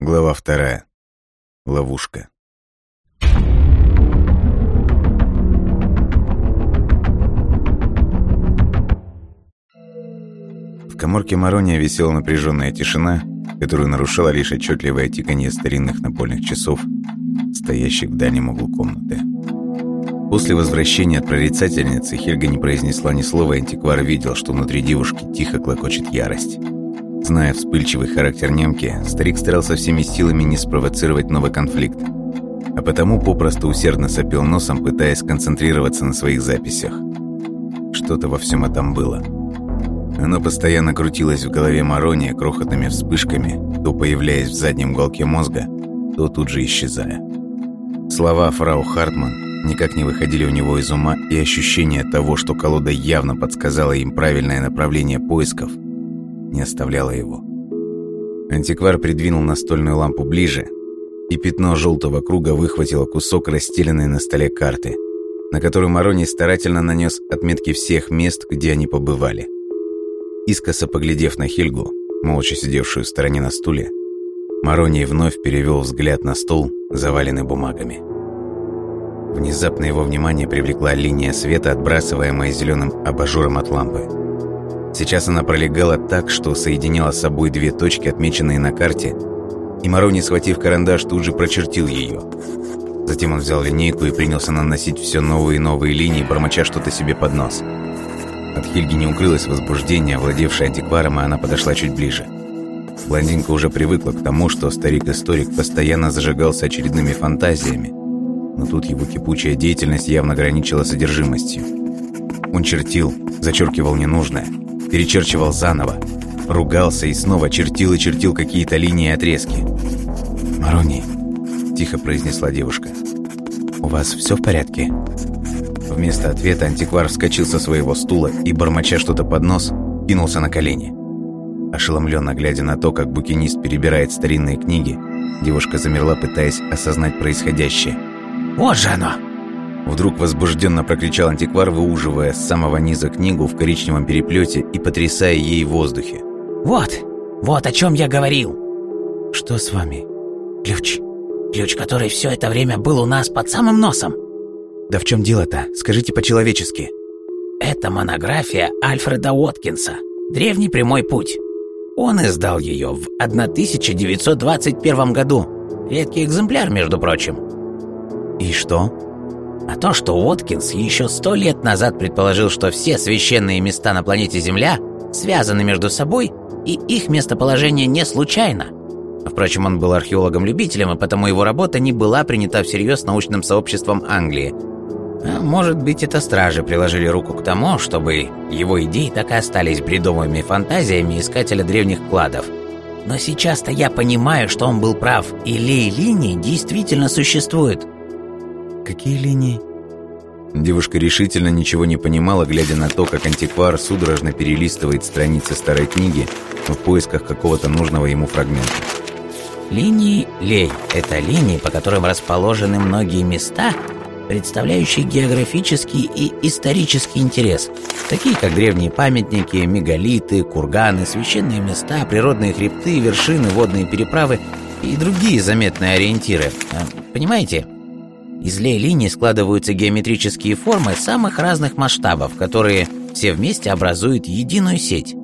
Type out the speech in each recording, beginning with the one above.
Глава вторая. Ловушка. В коморке Марония висела напряженная тишина, которую нарушала лишь отчетливое тиканье старинных напольных часов, стоящих в дальнем углу комнаты. После возвращения от прорицательницы Хельга не произнесла ни слова, и антиквар видел, что внутри девушки тихо клокочет ярость. Зная вспыльчивый характер немки, старик старался всеми силами не спровоцировать новый конфликт, а потому попросту усердно сопел носом, пытаясь сконцентрироваться на своих записях. Что-то во всем этом было. Оно постоянно крутилось в голове Марония крохотными вспышками, то появляясь в заднем уголке мозга, то тут же исчезая. Слова фрау Хартман никак не выходили у него из ума, и ощущение того, что колода явно подсказала им правильное направление поисков, не оставляло его. Антиквар придвинул настольную лампу ближе, и пятно желтого круга выхватило кусок расстеленной на столе карты, на которую Мароний старательно нанес отметки всех мест, где они побывали. Искоса поглядев на Хельгу, молча сидевшую в стороне на стуле, Мароний вновь перевел взгляд на стол, заваленный бумагами. Внезапно его внимание привлекла линия света, отбрасываемая зеленым абажуром от лампы. Сейчас она пролегала так, что соединяла с собой две точки, отмеченные на карте, и Мароний, схватив карандаш, тут же прочертил ее. Затем он взял линейку и принялся наносить все новые и новые линии, бормоча что-то себе под нос. От Хельги не укрылось возбуждение, овладевшее антикваром, и она подошла чуть ближе. Блондинка уже привыкла к тому, что старик-историк постоянно зажигался очередными фантазиями, но тут его кипучая деятельность явно граничила содержимостью. Он чертил, зачеркивал ненужное, перечерчивал заново, ругался и снова чертил и чертил какие-то линии и отрезки. «Марони», — тихо произнесла девушка, — «у вас все в порядке?» Вместо ответа антиквар вскочил со своего стула и, бормоча что-то под нос, кинулся на колени. Ошеломленно глядя на то, как букинист перебирает старинные книги, девушка замерла, пытаясь осознать происходящее. «Вот же оно!» Вдруг возбужденно прокричал антиквар, выуживая с самого низа книгу в коричневом переплете и потрясая ей в воздухе. «Вот! Вот о чем я говорил!» «Что с вами?» «Ключ. Ключ, который все это время был у нас под самым носом». «Да в чем дело-то? Скажите по-человечески». «Это монография Альфреда Уоткинса. Древний прямой путь. Он издал ее в 1921 году. Редкий экземпляр, между прочим». «И что?» А то, что Уоткинс еще сто лет назад предположил, что все священные места на планете Земля связаны между собой, и их местоположение не случайно. Впрочем, он был археологом-любителем, и потому его работа не была принята всерьез научным сообществом Англии. А может быть, это стражи приложили руку к тому, чтобы его идеи так и остались бредовыми фантазиями искателя древних кладов. Но сейчас-то я понимаю, что он был прав, и лей-линии действительно существуют. Какие линии? Девушка решительно ничего не понимала, глядя на то, как антиквар судорожно перелистывает страницы старой книги в поисках какого-то нужного ему фрагмента. Линии лей – это линии, по которым расположены многие места, представляющие географический и исторический интерес, такие как древние памятники, мегалиты, курганы, священные места, природные хребты, вершины, водные переправы и другие заметные ориентиры. А, понимаете? Из лей-линий складываются геометрические формы самых разных масштабов, которые все вместе образуют единую сеть.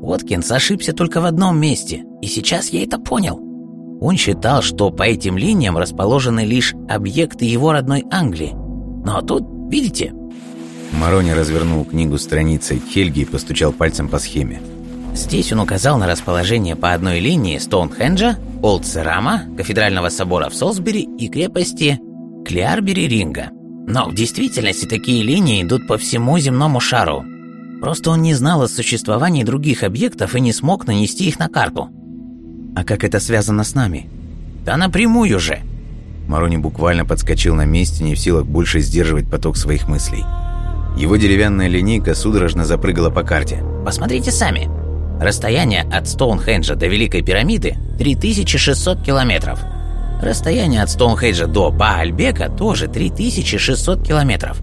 Уоткинс ошибся только в одном месте, и сейчас я это понял. Он считал, что по этим линиям расположены лишь объекты его родной Англии. Но тут, видите... Марони развернул книгу страницей к Хельге и постучал пальцем по схеме. Здесь он указал на расположение по одной линии Стоунхенджа, Олд-Серама, кафедрального собора в Солсбери и крепости Клиарбери Ринга. Но в действительности такие линии идут по всему земному шару. Просто он не знал о существовании других объектов и не смог нанести их на карту. А как это связано с нами? Да напрямую же. Марони буквально подскочил на месте, не в силах больше сдерживать поток своих мыслей. Его деревянная линейка судорожно запрыгала по карте. Посмотрите сами. Расстояние от Стоунхенджа до Великой пирамиды 3600 километров. Расстояние от Стоунхеджа до Баальбека тоже 3600 километров.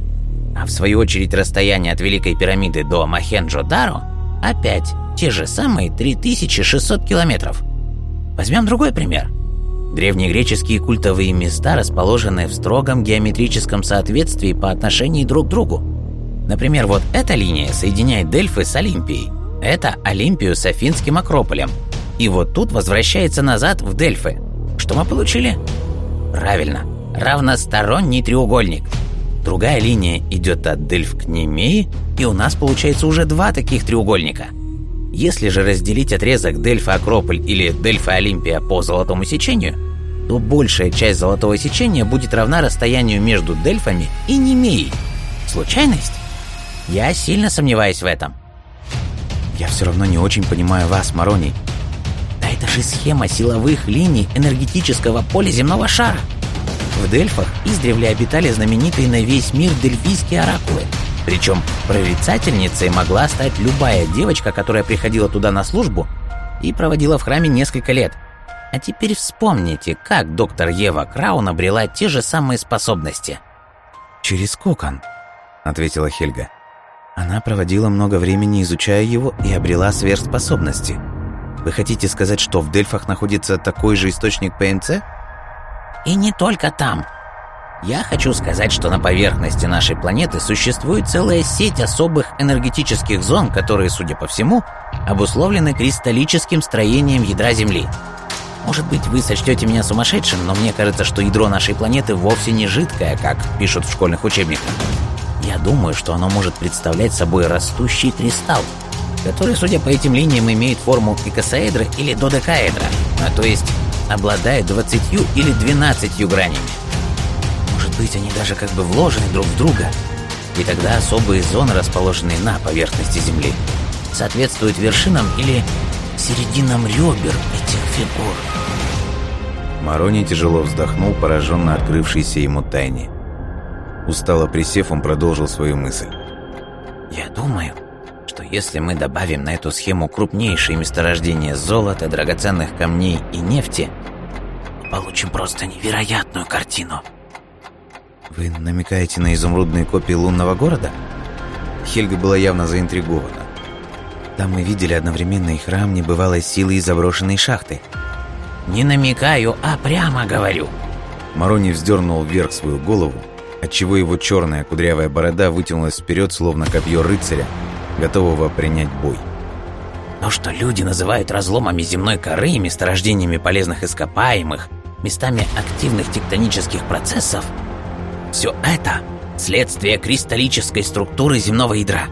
А в свою очередь расстояние от Великой пирамиды до Махенджо-Даро опять те же самые 3600 километров. Возьмем другой пример. Древнегреческие культовые места расположены в строгом геометрическом соответствии по отношению друг к другу. Например, вот эта линия соединяет Дельфы с Олимпией. Это Олимпию с Афинским Акрополем. И вот тут возвращается назад в Дельфы. Что мы получили? Правильно, равносторонний треугольник. Другая линия идет от Дельф к Немеи, и у нас получается уже два таких треугольника. Если же разделить отрезок Дельфа-Акрополь или Дельфа-Олимпия по золотому сечению, то большая часть золотого сечения будет равна расстоянию между Дельфами и Немеей. Случайность? Я сильно сомневаюсь в этом. Я все равно не очень понимаю вас, Мароний. Это же схема силовых линий энергетического поля земного шара. В Дельфах издревле обитали знаменитые на весь мир дельфийские оракулы. Причем прорицательницей могла стать любая девочка, которая приходила туда на службу и проводила в храме несколько лет. А теперь вспомните, как доктор Ева Краун обрела те же самые способности. «Через кокон», — ответила Хельга. Она проводила много времени, изучая его, и обрела сверхспособности. Вы хотите сказать, что в Дельфах находится такой же источник ПНЦ? И не только там. Я хочу сказать, что на поверхности нашей планеты существует целая сеть особых энергетических зон, которые, судя по всему, обусловлены кристаллическим строением ядра Земли. Может быть, вы сочтете меня сумасшедшим, но мне кажется, что ядро нашей планеты вовсе не жидкое, как пишут в школьных учебниках. Я думаю, что оно может представлять собой растущий кристалл, который, судя по этим линиям, имеет форму икосаэдра или додекаэдра, а то есть обладает 20 или 12 гранями. Может быть, они даже как бы вложены друг в друга, и тогда особые зоны, расположенные на поверхности Земли, соответствуют вершинам или серединам ребер этих фигур. Марони тяжело вздохнул, пораженно открывшейся ему тайне. Устало присев, он продолжил свою мысль. «Я думаю, что если мы добавим на эту схему крупнейшие месторождения золота, драгоценных камней и нефти, получим просто невероятную картину». «Вы намекаете на изумрудные копии лунного города?» Хельга была явно заинтригована. Там мы видели одновременно и храм небывалой силы и заброшенные шахты. «Не намекаю, а прямо говорю». Марони вздернул вверх свою голову, отчего его черная кудрявая борода вытянулась вперед, словно копье рыцаря, готового принять бой. То, что люди называют разломами земной коры месторождениями полезных ископаемых, местами активных тектонических процессов, все это – следствие кристаллической структуры земного ядра.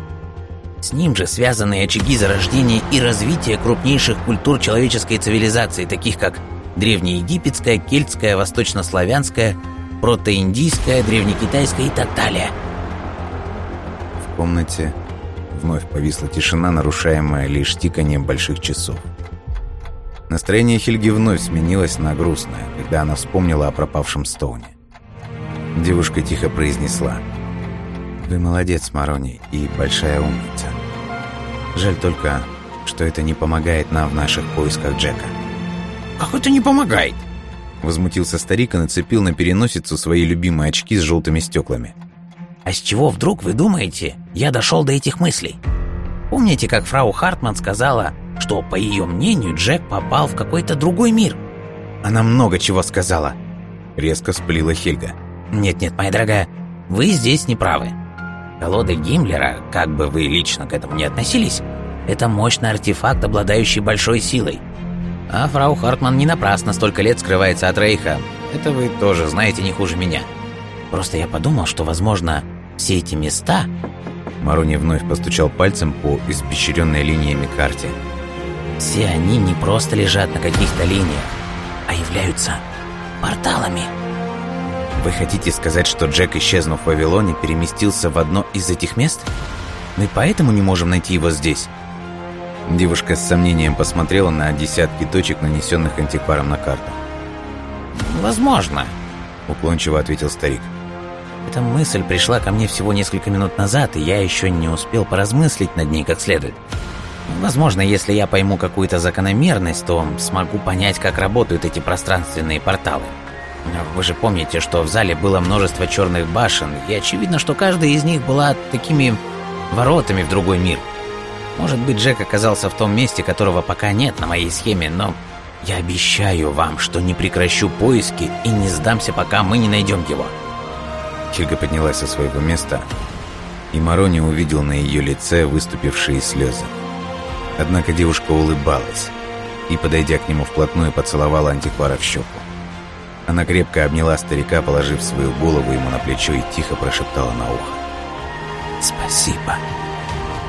С ним же связаны очаги зарождения и развития крупнейших культур человеческой цивилизации, таких как древнеегипетская, кельтская, восточнославянская, протоиндийская, древнекитайская и так далее. В комнате вновь повисла тишина, нарушаемая лишь тиканием больших часов. Настроение Хельги вновь сменилось на грустное, когда она вспомнила о пропавшем Стоуне. Девушка тихо произнесла «Вы молодец, Марони, и большая умница. Жаль только, что это не помогает нам в наших поисках Джека». «Как это не помогает?» Возмутился старик и нацепил на переносицу свои любимые очки с желтыми стеклами. «А с чего вдруг, вы думаете, я дошел до этих мыслей? Помните, как фрау Хартман сказала, что, по ее мнению, Джек попал в какой-то другой мир?» «Она много чего сказала», — резко сплила Хельга. «Нет-нет, моя дорогая, вы здесь не правы. Колода Гиммлера, как бы вы лично к этому не относились, это мощный артефакт, обладающий большой силой. А фрау Хартман не напрасно столько лет скрывается от Рейха. Это вы тоже знаете не хуже меня. Просто я подумал, что, возможно, все эти места... Маруни вновь постучал пальцем по испещренной линиями карте. Все они не просто лежат на каких-то линиях, а являются порталами. Вы хотите сказать, что Джек, исчезнув в Вавилоне, переместился в одно из этих мест? Мы поэтому не можем найти его здесь? Девушка с сомнением посмотрела на десятки точек, нанесенных антикваром на карту. «Возможно», — уклончиво ответил старик. «Эта мысль пришла ко мне всего несколько минут назад, и я еще не успел поразмыслить над ней как следует. Возможно, если я пойму какую-то закономерность, то смогу понять, как работают эти пространственные порталы. Вы же помните, что в зале было множество черных башен, и очевидно, что каждая из них была такими воротами в другой мир». Может быть, Джек оказался в том месте, которого пока нет на моей схеме, но Я обещаю вам, что не прекращу поиски и не сдамся, пока мы не найдем его. Хельга поднялась со своего места, и Марони увидел на ее лице выступившие слезы. Однако девушка улыбалась и, подойдя к нему вплотную, поцеловала антиквара в щеку. Она крепко обняла старика, положив свою голову ему на плечо и тихо прошептала на ухо. «Спасибо».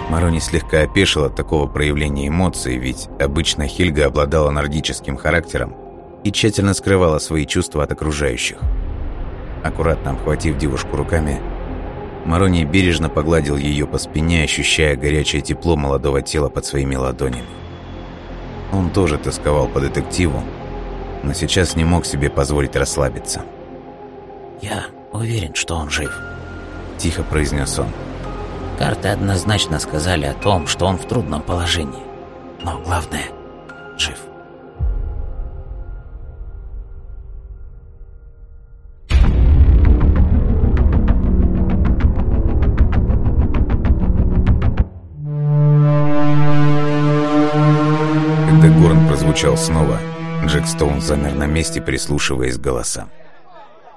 Марони слегка опешил от такого проявления эмоций, ведь обычно Хильга обладала нордическим характером и тщательно скрывала свои чувства от окружающих. Аккуратно обхватив девушку руками, Марони бережно погладил ее по спине, ощущая горячее тепло молодого тела под своими ладонями. Он тоже тосковал по детективу, но сейчас не мог себе позволить расслабиться. «Я уверен, что он жив», — тихо произнес он. «Карты однозначно сказали о том, что он в трудном положении. Но главное — жив». Прозвучал снова, Джек Стоун замер на месте, прислушиваясь к голосам.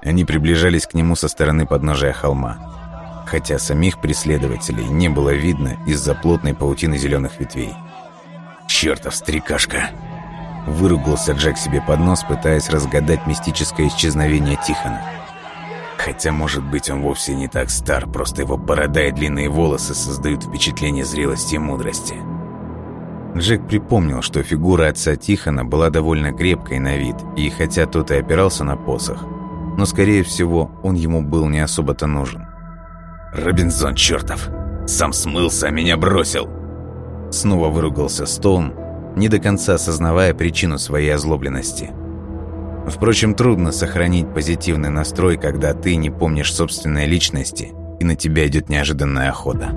Они приближались к нему со стороны подножия холма, хотя самих преследователей не было видно из-за плотной паутины зеленых ветвей. «Чертов стрекашка!» Выругался Джек себе под нос, пытаясь разгадать мистическое исчезновение Тихона. Хотя, может быть, он вовсе не так стар, просто его борода и длинные волосы создают впечатление зрелости и мудрости. Джек припомнил, что фигура отца Тихона была довольно крепкой на вид, и хотя тот и опирался на посох, но, скорее всего, он ему был не особо-то нужен. «Робинзон чертов! Сам смылся, а меня бросил!» Снова выругался Стоун, не до конца осознавая причину своей озлобленности. Впрочем, трудно сохранить позитивный настрой, когда ты не помнишь собственной личности, и на тебя идет неожиданная охота.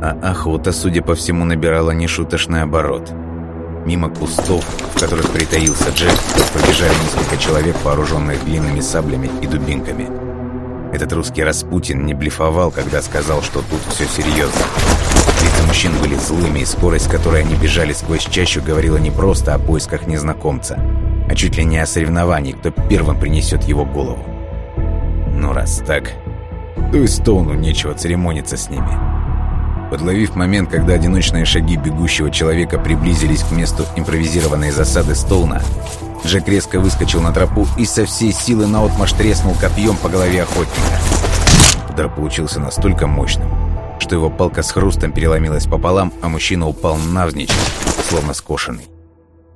А охота, судя по всему, набирала нешуточный оборот. Мимо кустов, в которых притаился Джек, побежали несколько человек, вооруженных длинными саблями и дубинками. Этот русский Распутин не блефовал, когда сказал, что тут все серьезно. Лица мужчин были злыми, и скорость, с которой они бежали сквозь чащу, говорила не просто о поисках незнакомца, а чуть ли не о соревновании, кто первым принесет его голову. Ну, раз так, то и Стоуну нечего церемониться с ними. Подловив момент, когда одиночные шаги бегущего человека приблизились к месту импровизированной засады Стоуна, Джек резко выскочил на тропу и со всей силы наотмашь треснул копьем по голове охотника. Удар получился настолько мощным, что его палка с хрустом переломилась пополам, а мужчина упал навзничь, словно скошенный.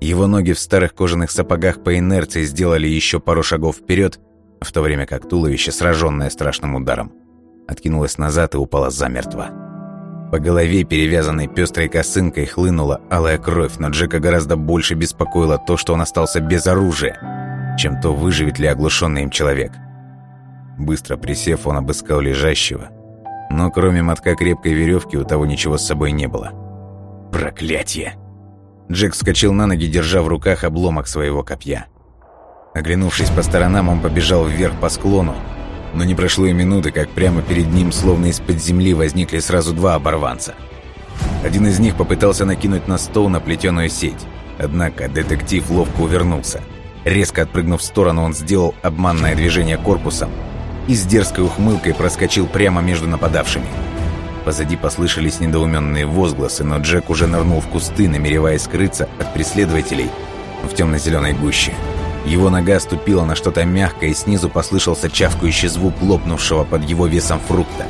Его ноги в старых кожаных сапогах по инерции сделали еще пару шагов вперед, в то время как туловище, сраженное страшным ударом, откинулось назад и упало замертво. По голове, перевязанной пестрой косынкой, хлынула алая кровь, но Джека гораздо больше беспокоило то, что он остался без оружия, чем то, выживет ли оглушенный им человек. Быстро присев, он обыскал лежащего, но кроме мотка крепкой веревки у того ничего с собой не было. Проклятье! Джек вскочил на ноги, держа в руках обломок своего копья. Оглянувшись по сторонам, он побежал вверх по склону, но не прошло и минуты, как прямо перед ним, словно из-под земли, возникли сразу два оборванца. Один из них попытался накинуть на стол наплетенную сеть. Однако детектив ловко увернулся. Резко отпрыгнув в сторону, он сделал обманное движение корпусом и с дерзкой ухмылкой проскочил прямо между нападавшими. Позади послышались недоуменные возгласы, но Джек уже нырнул в кусты, намереваясь скрыться от преследователей в темно-зеленой гуще. Его нога ступила на что-то мягкое, и снизу послышался чавкающий звук лопнувшего под его весом фрукта.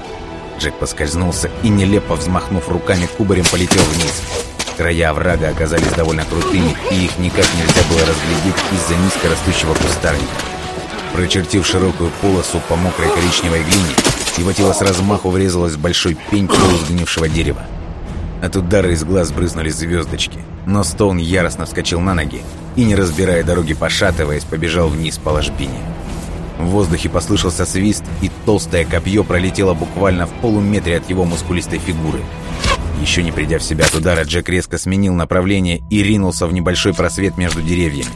Джек поскользнулся и, нелепо взмахнув руками, кубарем полетел вниз. Края врага оказались довольно крутыми, и их никак нельзя было разглядеть из-за низко растущего кустарника. Прочертив широкую полосу по мокрой коричневой глине, его тело с размаху врезалось в большой пень полусгнившего дерева. От удара из глаз брызнули звездочки, но Стоун яростно вскочил на ноги и, не разбирая дороги, пошатываясь, побежал вниз по ложбине. В воздухе послышался свист, и толстое копье пролетело буквально в полуметре от его мускулистой фигуры. Еще не придя в себя от удара, Джек резко сменил направление и ринулся в небольшой просвет между деревьями.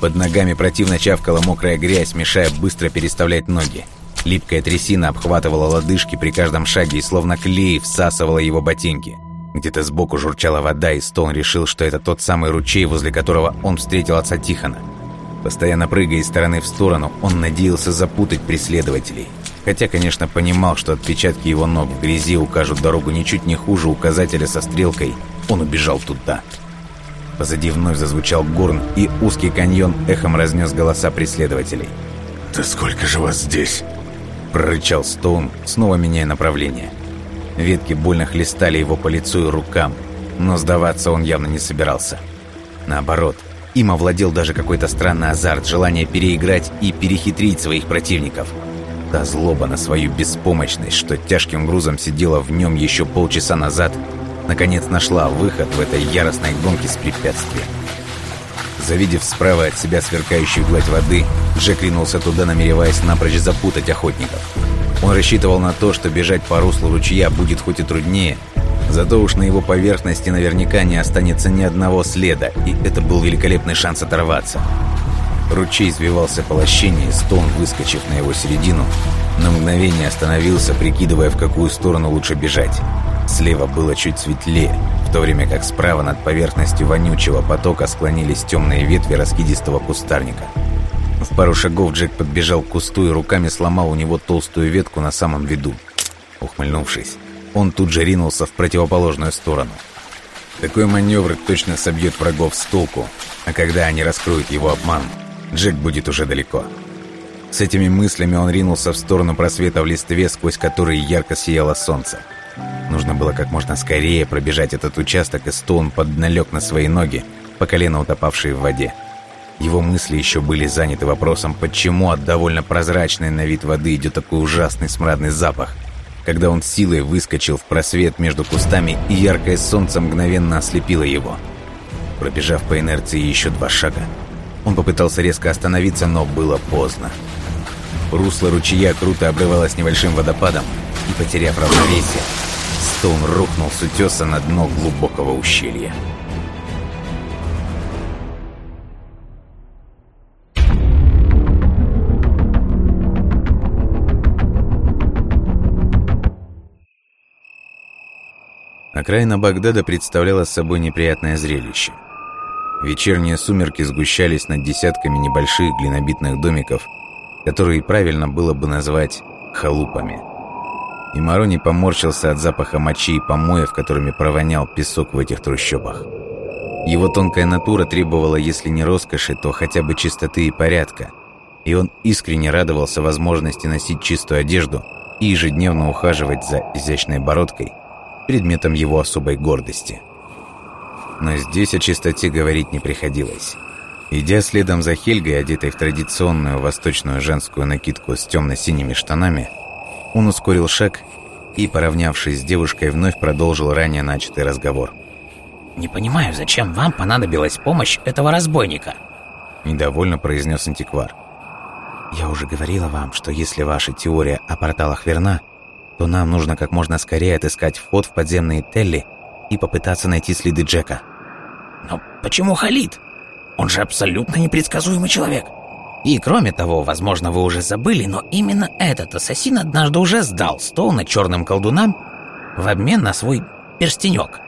Под ногами противно чавкала мокрая грязь, мешая быстро переставлять ноги. Липкая трясина обхватывала лодыжки при каждом шаге и словно клей всасывала его ботинки. Где-то сбоку журчала вода, и Стоун решил, что это тот самый ручей, возле которого он встретил отца Тихона. Постоянно прыгая из стороны в сторону, он надеялся запутать преследователей. Хотя, конечно, понимал, что отпечатки его ног в грязи укажут дорогу ничуть не хуже указателя со стрелкой, он убежал туда. Позади вновь зазвучал горн, и узкий каньон эхом разнес голоса преследователей. «Да сколько же вас здесь?» Прорычал Стоун, снова меняя направление. Ветки больно хлестали его по лицу и рукам, но сдаваться он явно не собирался. Наоборот, им овладел даже какой-то странный азарт, желание переиграть и перехитрить своих противников. Та злоба на свою беспомощность, что тяжким грузом сидела в нем еще полчаса назад, наконец нашла выход в этой яростной гонке с препятствием. Завидев справа от себя сверкающую гладь воды, Джек ринулся туда, намереваясь напрочь запутать охотников. Он рассчитывал на то, что бежать по руслу ручья будет хоть и труднее, зато уж на его поверхности наверняка не останется ни одного следа, и это был великолепный шанс оторваться. Ручей извивался по лощине, и Стоун, выскочив на его середину, на мгновение остановился, прикидывая, в какую сторону лучше бежать. Слева было чуть светлее, в то время как справа над поверхностью вонючего потока склонились темные ветви раскидистого кустарника. В пару шагов Джек подбежал к кусту и руками сломал у него толстую ветку на самом виду. Ухмыльнувшись, он тут же ринулся в противоположную сторону. Такой маневр точно собьет врагов с толку, а когда они раскроют его обман, Джек будет уже далеко. С этими мыслями он ринулся в сторону просвета в листве, сквозь который ярко сияло солнце. Нужно было как можно скорее пробежать этот участок, и Стоун подналег на свои ноги, по колено утопавшие в воде. Его мысли еще были заняты вопросом, почему от довольно прозрачной на вид воды идет такой ужасный смрадный запах, когда он силой выскочил в просвет между кустами, и яркое солнце мгновенно ослепило его. Пробежав по инерции еще два шага, он попытался резко остановиться, но было поздно. Русло ручья круто обрывалось небольшим водопадом, и, потеряв равновесие, Стоун рухнул с утеса на дно глубокого ущелья. Окраина Багдада представляла собой неприятное зрелище. Вечерние сумерки сгущались над десятками небольших глинобитных домиков, которые правильно было бы назвать халупами. И Марони поморщился от запаха мочи и помоев, которыми провонял песок в этих трущобах. Его тонкая натура требовала, если не роскоши, то хотя бы чистоты и порядка, и он искренне радовался возможности носить чистую одежду и ежедневно ухаживать за изящной бородкой – предметом его особой гордости. Но здесь о чистоте говорить не приходилось. Идя следом за Хельгой, одетой в традиционную восточную женскую накидку с темно-синими штанами, он ускорил шаг и, поравнявшись с девушкой, вновь продолжил ранее начатый разговор. «Не понимаю, зачем вам понадобилась помощь этого разбойника?» Недовольно произнес антиквар. «Я уже говорила вам, что если ваша теория о порталах верна, то нам нужно как можно скорее отыскать вход в подземные Телли и попытаться найти следы Джека. Но почему Халид? Он же абсолютно непредсказуемый человек. И кроме того, возможно, вы уже забыли, но именно этот ассасин однажды уже сдал Стоуна черным колдунам в обмен на свой перстенек.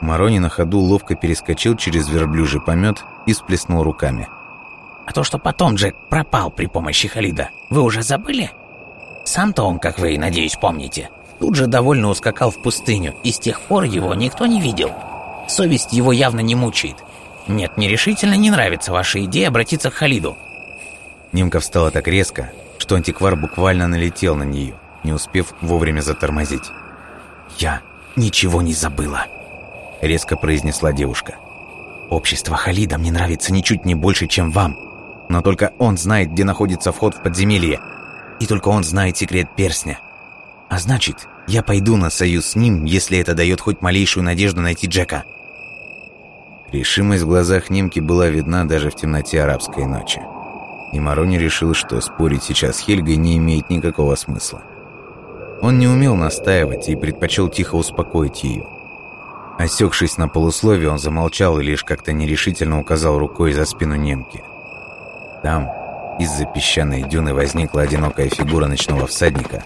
Марони на ходу ловко перескочил через верблюжий помет и сплеснул руками. А то, что потом Джек пропал при помощи Халида, вы уже забыли? Сам-то он, как вы, надеюсь, помните, тут же довольно ускакал в пустыню, и с тех пор его никто не видел. Совесть его явно не мучает. Нет, мне решительно не нравится ваша идея обратиться к Халиду. Немка встала так резко, что антиквар буквально налетел на нее, не успев вовремя затормозить. «Я ничего не забыла», — резко произнесла девушка. «Общество Халида мне нравится ничуть не больше, чем вам. Но только он знает, где находится вход в подземелье, и только он знает секрет перстня. А значит, я пойду на союз с ним, если это дает хоть малейшую надежду найти Джека. Решимость в глазах Немки была видна даже в темноте арабской ночи. И Марони решил, что спорить сейчас с Хельгой не имеет никакого смысла. Он не умел настаивать и предпочел тихо успокоить ее. Осекшись на полусловие, он замолчал и лишь как-то нерешительно указал рукой за спину немки. Там, из-за песчаной дюны возникла одинокая фигура ночного всадника,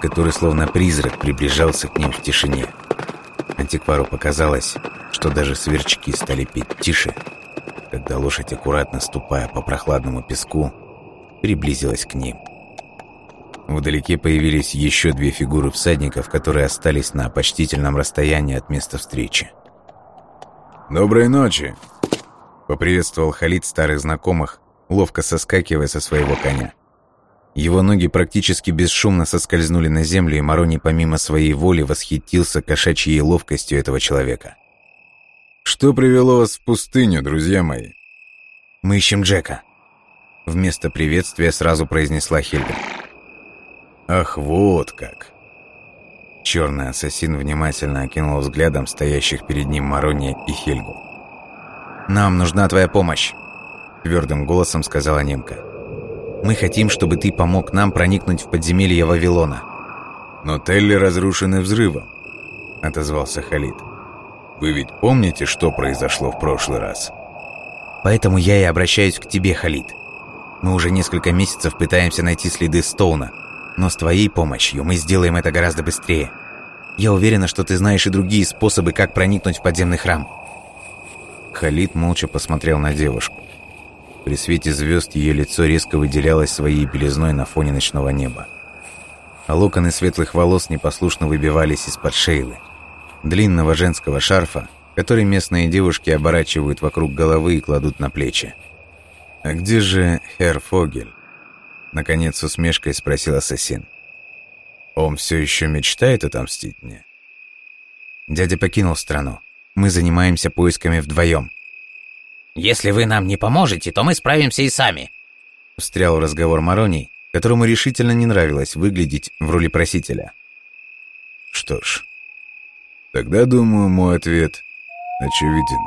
который словно призрак приближался к ним в тишине. Антиквару показалось, что даже сверчки стали петь тише, когда лошадь, аккуратно ступая по прохладному песку, приблизилась к ним. Вдалеке появились еще две фигуры всадников, которые остались на почтительном расстоянии от места встречи. «Доброй ночи!» — поприветствовал Халид старых знакомых, ловко соскакивая со своего коня. Его ноги практически бесшумно соскользнули на землю, и Марони помимо своей воли восхитился кошачьей ловкостью этого человека. «Что привело вас в пустыню, друзья мои?» «Мы ищем Джека», — вместо приветствия сразу произнесла Хильда. «Ах, вот как!» Черный ассасин внимательно окинул взглядом стоящих перед ним Марони и Хельгу. «Нам нужна твоя помощь», — твердым голосом сказала немка. «Мы хотим, чтобы ты помог нам проникнуть в подземелье Вавилона». «Но Телли разрушены взрывом», — отозвался Халид. «Вы ведь помните, что произошло в прошлый раз?» «Поэтому я и обращаюсь к тебе, Халид. Мы уже несколько месяцев пытаемся найти следы Стоуна, но с твоей помощью мы сделаем это гораздо быстрее. Я уверена, что ты знаешь и другие способы, как проникнуть в подземный храм». Халид молча посмотрел на девушку. При свете звезд ее лицо резко выделялось своей белизной на фоне ночного неба. А локоны светлых волос непослушно выбивались из-под шейлы. Длинного женского шарфа, который местные девушки оборачивают вокруг головы и кладут на плечи. «А где же Херр Фогель?» Наконец усмешкой спросил ассасин. «Он все еще мечтает отомстить мне?» Дядя покинул страну. Мы занимаемся поисками вдвоем. Если вы нам не поможете, то мы справимся и сами. Встрял в разговор Мароний, которому решительно не нравилось выглядеть в роли просителя. Что ж, тогда, думаю, мой ответ очевиден.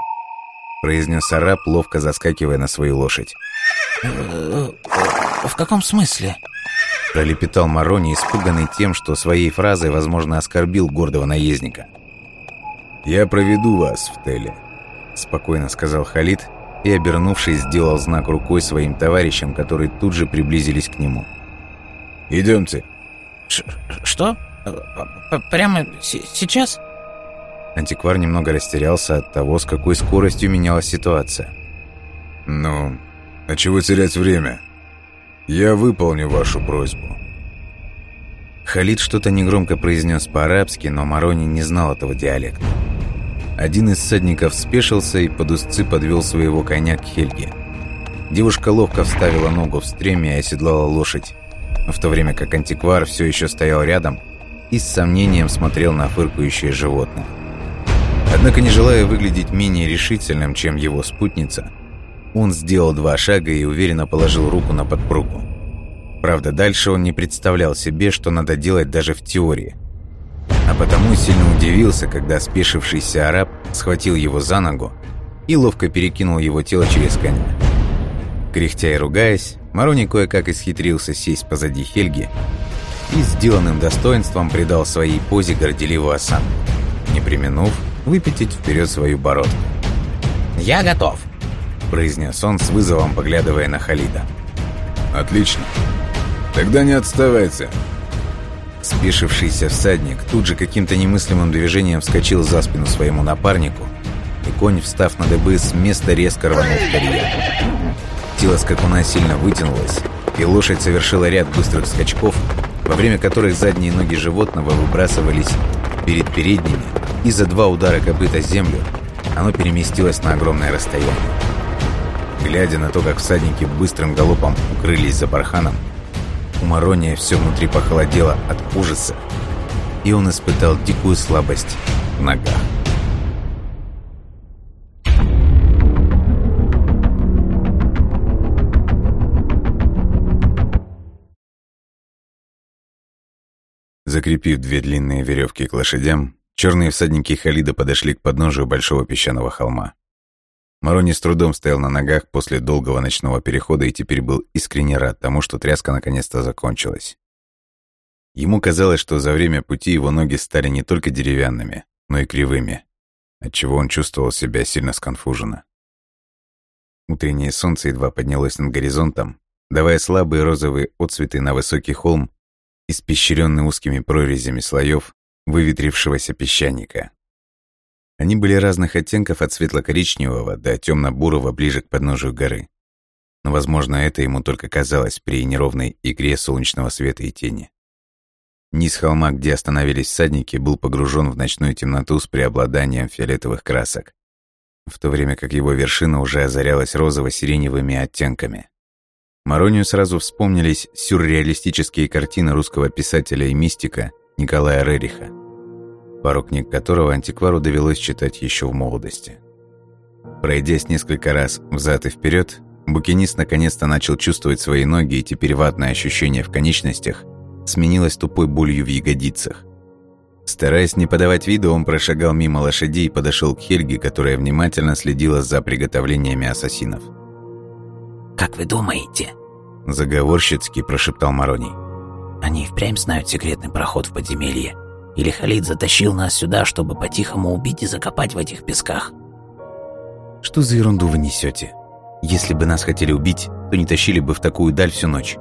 Произнес араб, ловко заскакивая на свою лошадь. Э, в каком смысле? Пролепетал Марони, испуганный тем, что своей фразой, возможно, оскорбил гордого наездника. «Я проведу вас в Теле», — спокойно сказал Халид и, обернувшись, сделал знак рукой своим товарищам, которые тут же приблизились к нему. «Идемте». Ш «Что? П Прямо сейчас?» Антиквар немного растерялся от того, с какой скоростью менялась ситуация. «Ну, а чего терять время? Я выполню вашу просьбу». Халид что-то негромко произнес по-арабски, но Марони не знал этого диалекта. Один из всадников спешился и под узцы подвел своего коня к Хельге. Девушка ловко вставила ногу в стремя и оседлала лошадь, в то время как антиквар все еще стоял рядом и с сомнением смотрел на фыркающее животное. Однако, не желая выглядеть менее решительным, чем его спутница, он сделал два шага и уверенно положил руку на подпругу. Правда, дальше он не представлял себе, что надо делать даже в теории – а потому сильно удивился, когда спешившийся араб схватил его за ногу и ловко перекинул его тело через коня. Кряхтя и ругаясь, Марони кое-как исхитрился сесть позади Хельги и сделанным достоинством придал своей позе горделивую осанку, не применув выпятить вперед свою бородку. «Я готов», – произнес он с вызовом, поглядывая на Халида. «Отлично. Тогда не отставайте. Спешившийся всадник тут же каким-то немыслимым движением вскочил за спину своему напарнику, и конь, встав на дыбы, с места резко рванул в карьер. Тело скакуна сильно вытянулось, и лошадь совершила ряд быстрых скачков, во время которых задние ноги животного выбрасывались перед передними, и за два удара копыта землю оно переместилось на огромное расстояние. Глядя на то, как всадники быстрым галопом укрылись за барханом, у Марония все внутри похолодело от ужаса, и он испытал дикую слабость в ногах. Закрепив две длинные веревки к лошадям, черные всадники Халида подошли к подножию большого песчаного холма. Марони с трудом стоял на ногах после долгого ночного перехода и теперь был искренне рад тому, что тряска наконец-то закончилась. Ему казалось, что за время пути его ноги стали не только деревянными, но и кривыми, отчего он чувствовал себя сильно сконфуженно. Утреннее солнце едва поднялось над горизонтом, давая слабые розовые отцветы на высокий холм, испещренный узкими прорезями слоев выветрившегося песчаника. Они были разных оттенков от светло-коричневого до темно-бурого ближе к подножию горы. Но, возможно, это ему только казалось при неровной игре солнечного света и тени. Низ холма, где остановились всадники, был погружен в ночную темноту с преобладанием фиолетовых красок, в то время как его вершина уже озарялась розово-сиреневыми оттенками. Маронию сразу вспомнились сюрреалистические картины русского писателя и мистика Николая Рериха, пару книг которого антиквару довелось читать еще в молодости. Пройдясь несколько раз взад и вперед, букинист наконец-то начал чувствовать свои ноги, и теперь ватное ощущение в конечностях сменилось тупой болью в ягодицах. Стараясь не подавать виду, он прошагал мимо лошадей и подошел к Хельге, которая внимательно следила за приготовлениями ассасинов. «Как вы думаете?» – заговорщицки прошептал Мароний. «Они впрямь знают секретный проход в подземелье? Или Халид затащил нас сюда, чтобы по-тихому убить и закопать в этих песках?» «Что за ерунду вы несете? Если бы нас хотели убить, то не тащили бы в такую даль всю ночь.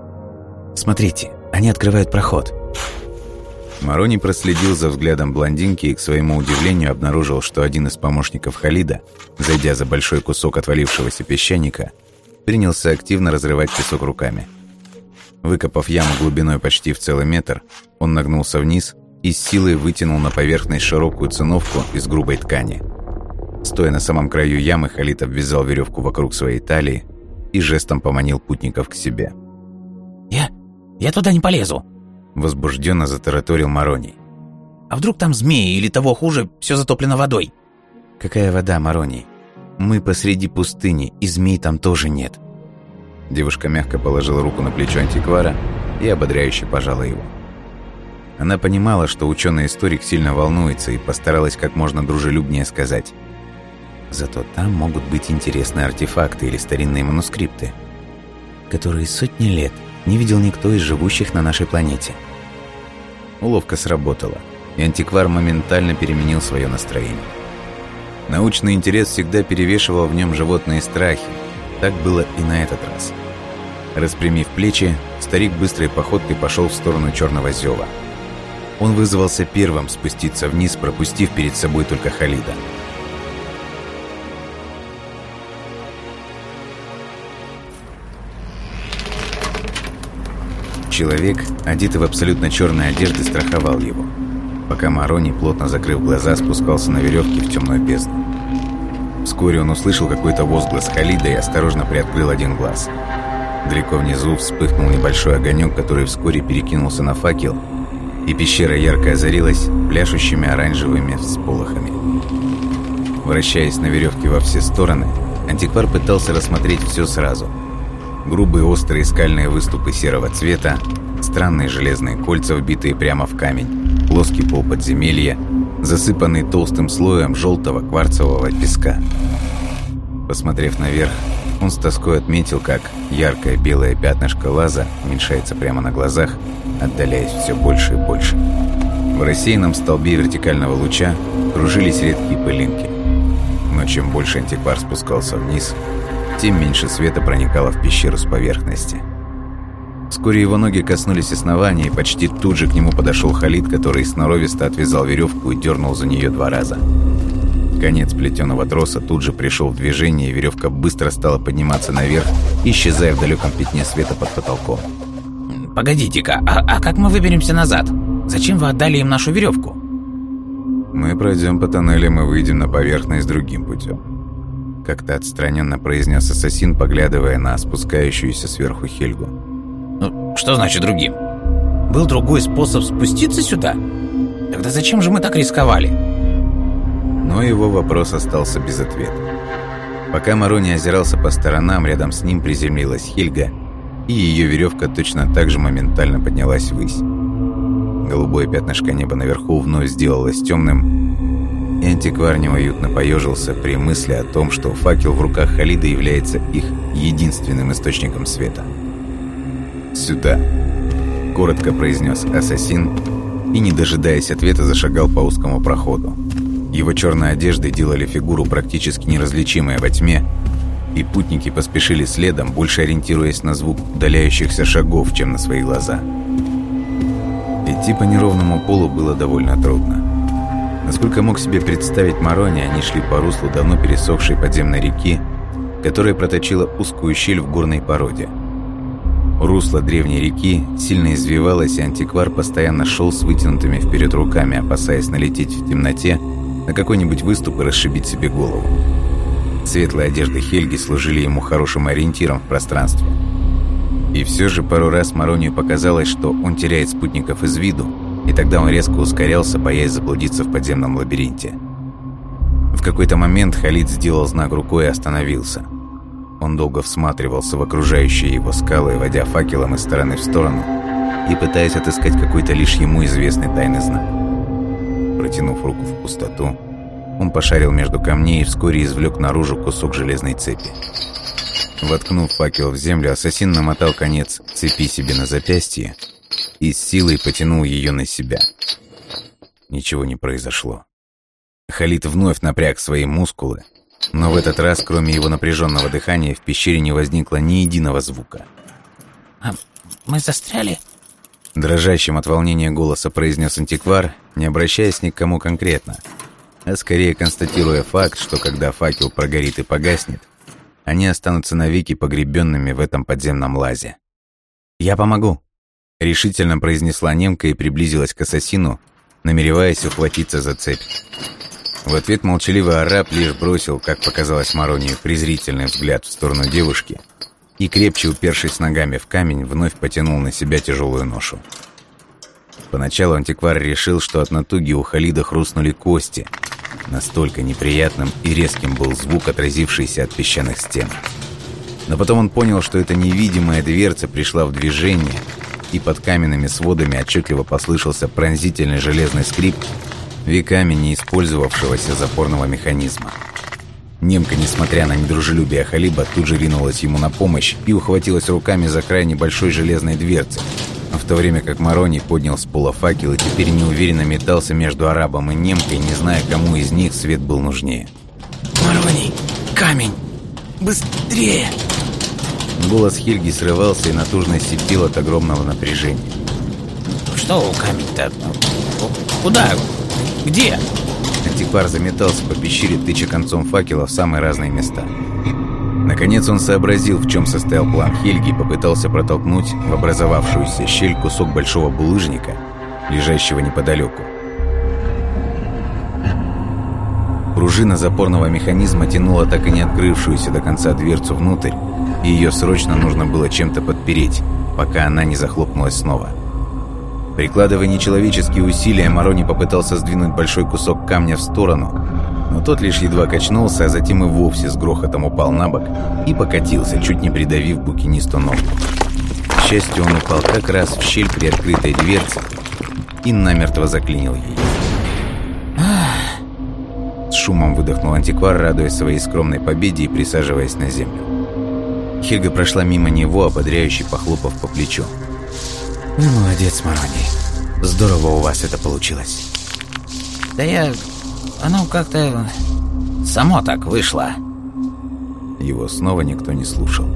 Смотрите, они открывают проход. Марони проследил за взглядом блондинки и, к своему удивлению, обнаружил, что один из помощников Халида, зайдя за большой кусок отвалившегося песчаника, принялся активно разрывать песок руками. Выкопав яму глубиной почти в целый метр, он нагнулся вниз и с силой вытянул на поверхность широкую циновку из грубой ткани. Стоя на самом краю ямы, Халид обвязал веревку вокруг своей талии и жестом поманил путников к себе. «Я я туда не полезу!» Возбужденно затараторил Мароний. «А вдруг там змеи или того хуже, все затоплено водой?» «Какая вода, Мароний? Мы посреди пустыни, и змей там тоже нет». Девушка мягко положила руку на плечо антиквара и ободряюще пожала его. Она понимала, что ученый-историк сильно волнуется и постаралась как можно дружелюбнее сказать. Зато там могут быть интересные артефакты или старинные манускрипты, которые сотни лет – не видел никто из живущих на нашей планете. Уловка сработала, и антиквар моментально переменил свое настроение. Научный интерес всегда перевешивал в нем животные страхи. Так было и на этот раз. Распрямив плечи, старик быстрой походкой пошел в сторону черного зева. Он вызвался первым спуститься вниз, пропустив перед собой только Халида. Человек, одетый в абсолютно черные одежды, страховал его, пока Марони, плотно закрыв глаза, спускался на веревке в темную бездну. Вскоре он услышал какой-то возглас Халида и осторожно приоткрыл один глаз. Далеко внизу вспыхнул небольшой огонек, который вскоре перекинулся на факел, и пещера ярко озарилась пляшущими оранжевыми всполохами. Вращаясь на веревке во все стороны, антиквар пытался рассмотреть все сразу – грубые острые скальные выступы серого цвета, странные железные кольца, вбитые прямо в камень, плоский пол подземелья, засыпанный толстым слоем желтого кварцевого песка. Посмотрев наверх, он с тоской отметил, как яркое белое пятнышко лаза уменьшается прямо на глазах, отдаляясь все больше и больше. В рассеянном столбе вертикального луча кружились редкие пылинки. Но чем больше антиквар спускался вниз, тем меньше света проникало в пещеру с поверхности. Вскоре его ноги коснулись основания, и почти тут же к нему подошел Халид, который сноровисто отвязал веревку и дернул за нее два раза. Конец плетеного троса тут же пришел в движение, и веревка быстро стала подниматься наверх, исчезая в далеком пятне света под потолком. «Погодите-ка, а, а как мы выберемся назад? Зачем вы отдали им нашу веревку?» «Мы пройдем по тоннелям и выйдем на поверхность другим путем. Как-то отстраненно произнес ассасин, поглядывая на спускающуюся сверху Хельгу. Ну, что значит другим? Был другой способ спуститься сюда? Тогда зачем же мы так рисковали? Но его вопрос остался без ответа. Пока Марони озирался по сторонам, рядом с ним приземлилась Хельга, и ее веревка точно так же моментально поднялась ввысь. Голубое пятнышко неба наверху вновь сделалось темным, и антиквар неуютно поежился при мысли о том, что факел в руках Халида является их единственным источником света. «Сюда», — коротко произнес ассасин и, не дожидаясь ответа, зашагал по узкому проходу. Его черные одежды делали фигуру практически неразличимой во тьме, и путники поспешили следом, больше ориентируясь на звук удаляющихся шагов, чем на свои глаза. Идти по неровному полу было довольно трудно. Насколько мог себе представить Марони, они шли по руслу давно пересохшей подземной реки, которая проточила узкую щель в горной породе. Русло древней реки сильно извивалось, и антиквар постоянно шел с вытянутыми вперед руками, опасаясь налететь в темноте на какой-нибудь выступ и расшибить себе голову. Светлые одежды Хельги служили ему хорошим ориентиром в пространстве. И все же пару раз Маронию показалось, что он теряет спутников из виду, и тогда он резко ускорялся, боясь заблудиться в подземном лабиринте. В какой-то момент Халид сделал знак рукой и остановился. Он долго всматривался в окружающие его скалы, водя факелом из стороны в сторону и пытаясь отыскать какой-то лишь ему известный тайный знак. Протянув руку в пустоту, он пошарил между камней и вскоре извлек наружу кусок железной цепи. Воткнув факел в землю, ассасин намотал конец цепи себе на запястье и с силой потянул ее на себя. Ничего не произошло. Халид вновь напряг свои мускулы, но в этот раз, кроме его напряженного дыхания, в пещере не возникло ни единого звука. «А мы застряли?» Дрожащим от волнения голоса произнес антиквар, не обращаясь ни к кому конкретно, а скорее констатируя факт, что когда факел прогорит и погаснет, они останутся навеки погребенными в этом подземном лазе. «Я помогу», — решительно произнесла немка и приблизилась к ассасину, намереваясь ухватиться за цепь. В ответ молчаливый араб лишь бросил, как показалось Маронию, презрительный взгляд в сторону девушки и, крепче упершись ногами в камень, вновь потянул на себя тяжелую ношу. Поначалу антиквар решил, что от натуги у Халида хрустнули кости. Настолько неприятным и резким был звук, отразившийся от песчаных стен. Но потом он понял, что эта невидимая дверца пришла в движение, и под каменными сводами отчетливо послышался пронзительный железный скрип, веками не использовавшегося запорного механизма. Немка, несмотря на недружелюбие Халиба, тут же ринулась ему на помощь и ухватилась руками за край небольшой железной дверцы, в то время как Марони поднял с пола факел и теперь неуверенно метался между арабом и немкой, не зная, кому из них свет был нужнее. «Марони, камень! Быстрее!» Голос Хельги срывался и натужно сипел от огромного напряжения. «Что камень-то? Куда? Где?» Антиквар заметался по пещере, тыча концом факела в самые разные места. Наконец он сообразил, в чем состоял план Хельги и попытался протолкнуть в образовавшуюся щель кусок большого булыжника, лежащего неподалеку. Пружина запорного механизма тянула так и не открывшуюся до конца дверцу внутрь, и ее срочно нужно было чем-то подпереть, пока она не захлопнулась снова. Прикладывая нечеловеческие усилия, Марони попытался сдвинуть большой кусок камня в сторону, но тот лишь едва качнулся, а затем и вовсе с грохотом упал на бок и покатился, чуть не придавив букинисту ногу. К счастью, он упал как раз в щель при открытой дверце и намертво заклинил ее. С шумом выдохнул антиквар, радуясь своей скромной победе и присаживаясь на землю. Хельга прошла мимо него, ободряюще похлопав по плечу. «Ну, молодец, Марони. Здорово у вас это получилось». «Да я оно как-то само так вышло. Его снова никто не слушал.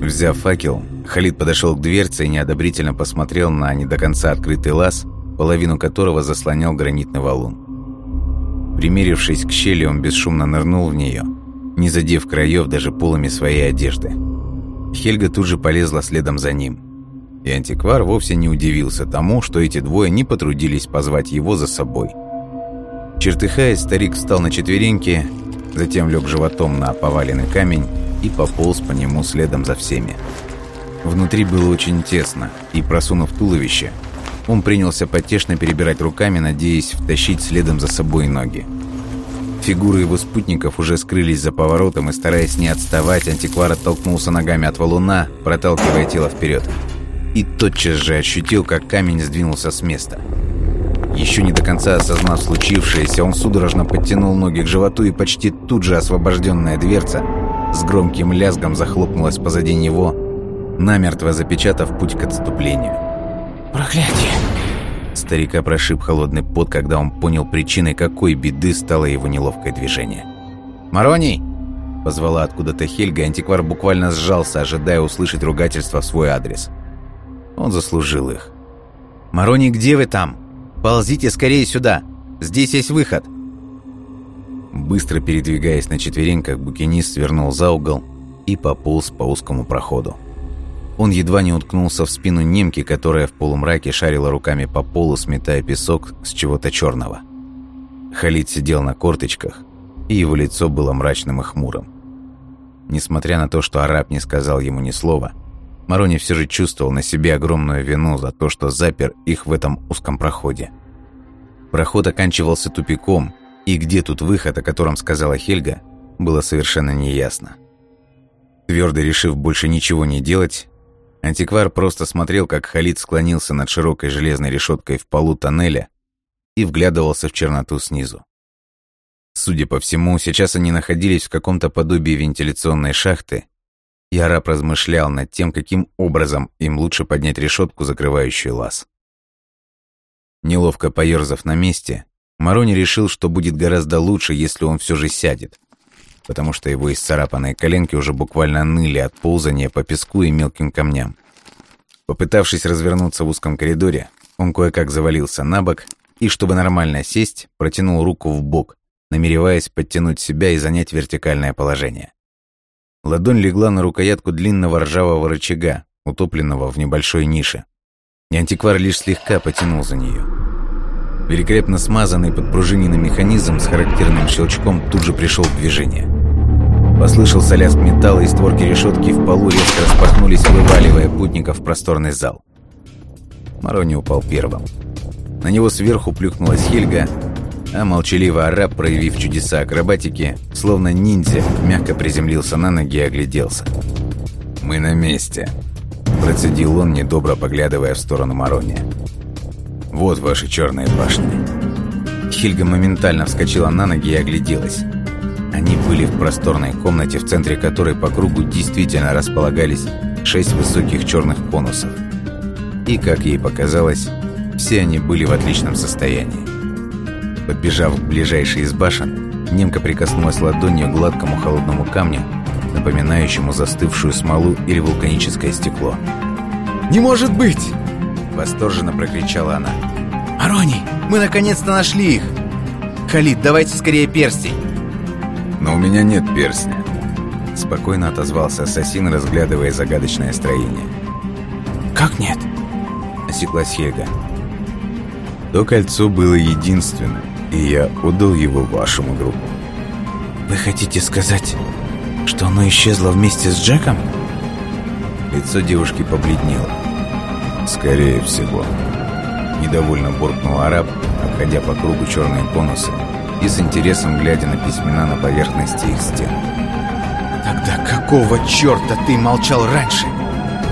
Взяв факел, Халид подошел к дверце и неодобрительно посмотрел на не до конца открытый лаз, половину которого заслонял гранитный валун. Примерившись к щели, он бесшумно нырнул в нее, не задев краев даже полами своей одежды. Хельга тут же полезла следом за ним. И антиквар вовсе не удивился тому, что эти двое не потрудились позвать его за собой – Чертыхаясь, старик встал на четвереньки, затем лег животом на поваленный камень и пополз по нему следом за всеми. Внутри было очень тесно, и, просунув туловище, он принялся потешно перебирать руками, надеясь втащить следом за собой ноги. Фигуры его спутников уже скрылись за поворотом, и, стараясь не отставать, антиквар оттолкнулся ногами от валуна, проталкивая тело вперед. И тотчас же ощутил, как камень сдвинулся с места – еще не до конца осознав случившееся, он судорожно подтянул ноги к животу и почти тут же освобожденная дверца с громким лязгом захлопнулась позади него, намертво запечатав путь к отступлению. «Проклятие!» Старика прошиб холодный пот, когда он понял причиной, какой беды стало его неловкое движение. «Мароний!» – позвала откуда-то Хельга, антиквар буквально сжался, ожидая услышать ругательство в свой адрес. Он заслужил их. «Мароний, где вы там?» Ползите скорее сюда. Здесь есть выход!» Быстро передвигаясь на четвереньках, букинист свернул за угол и пополз по узкому проходу. Он едва не уткнулся в спину немки, которая в полумраке шарила руками по полу, сметая песок с чего-то черного. Халид сидел на корточках, и его лицо было мрачным и хмурым. Несмотря на то, что араб не сказал ему ни слова, Марони все же чувствовал на себе огромную вину за то, что запер их в этом узком проходе. Проход оканчивался тупиком, и где тут выход, о котором сказала Хельга, было совершенно неясно. Твердо решив больше ничего не делать, антиквар просто смотрел, как Халид склонился над широкой железной решеткой в полу тоннеля и вглядывался в черноту снизу. Судя по всему, сейчас они находились в каком-то подобии вентиляционной шахты, и араб размышлял над тем, каким образом им лучше поднять решетку, закрывающую лаз. Неловко поерзав на месте, Марони решил, что будет гораздо лучше, если он все же сядет, потому что его исцарапанные коленки уже буквально ныли от ползания по песку и мелким камням. Попытавшись развернуться в узком коридоре, он кое-как завалился на бок и, чтобы нормально сесть, протянул руку в бок, намереваясь подтянуть себя и занять вертикальное положение. Ладонь легла на рукоятку длинного ржавого рычага, утопленного в небольшой нише. И антиквар лишь слегка потянул за нее. Великолепно смазанный подпружиненный механизм с характерным щелчком тут же пришел в движение. Послышался лязг металла, и створки решетки в полу резко распахнулись, вываливая путников в просторный зал. Марони упал первым. На него сверху плюхнулась Хельга, а молчаливый араб, проявив чудеса акробатики, словно ниндзя, мягко приземлился на ноги и огляделся. «Мы на месте», – процедил он, недобро поглядывая в сторону Марони. Вот ваши черные башни». Хильга моментально вскочила на ноги и огляделась. Они были в просторной комнате, в центре которой по кругу действительно располагались шесть высоких черных конусов. И, как ей показалось, все они были в отличном состоянии. Подбежав к ближайшей из башен, немка прикоснулась ладонью к гладкому холодному камню, напоминающему застывшую смолу или вулканическое стекло. «Не может быть!» Восторженно прокричала она. «Арони, мы наконец-то нашли их! Халид, давайте скорее перстень!» «Но у меня нет перстня», — спокойно отозвался ассасин, разглядывая загадочное строение. «Как нет?» — осеклась Хельга. «То кольцо было единственным, и я удал его вашему другу». «Вы хотите сказать, что оно исчезло вместе с Джеком?» Лицо девушки побледнело. «Скорее всего». Недовольно буркнул араб, обходя по кругу черные конусы и с интересом глядя на письмена на поверхности их стен. «Тогда какого черта ты молчал раньше?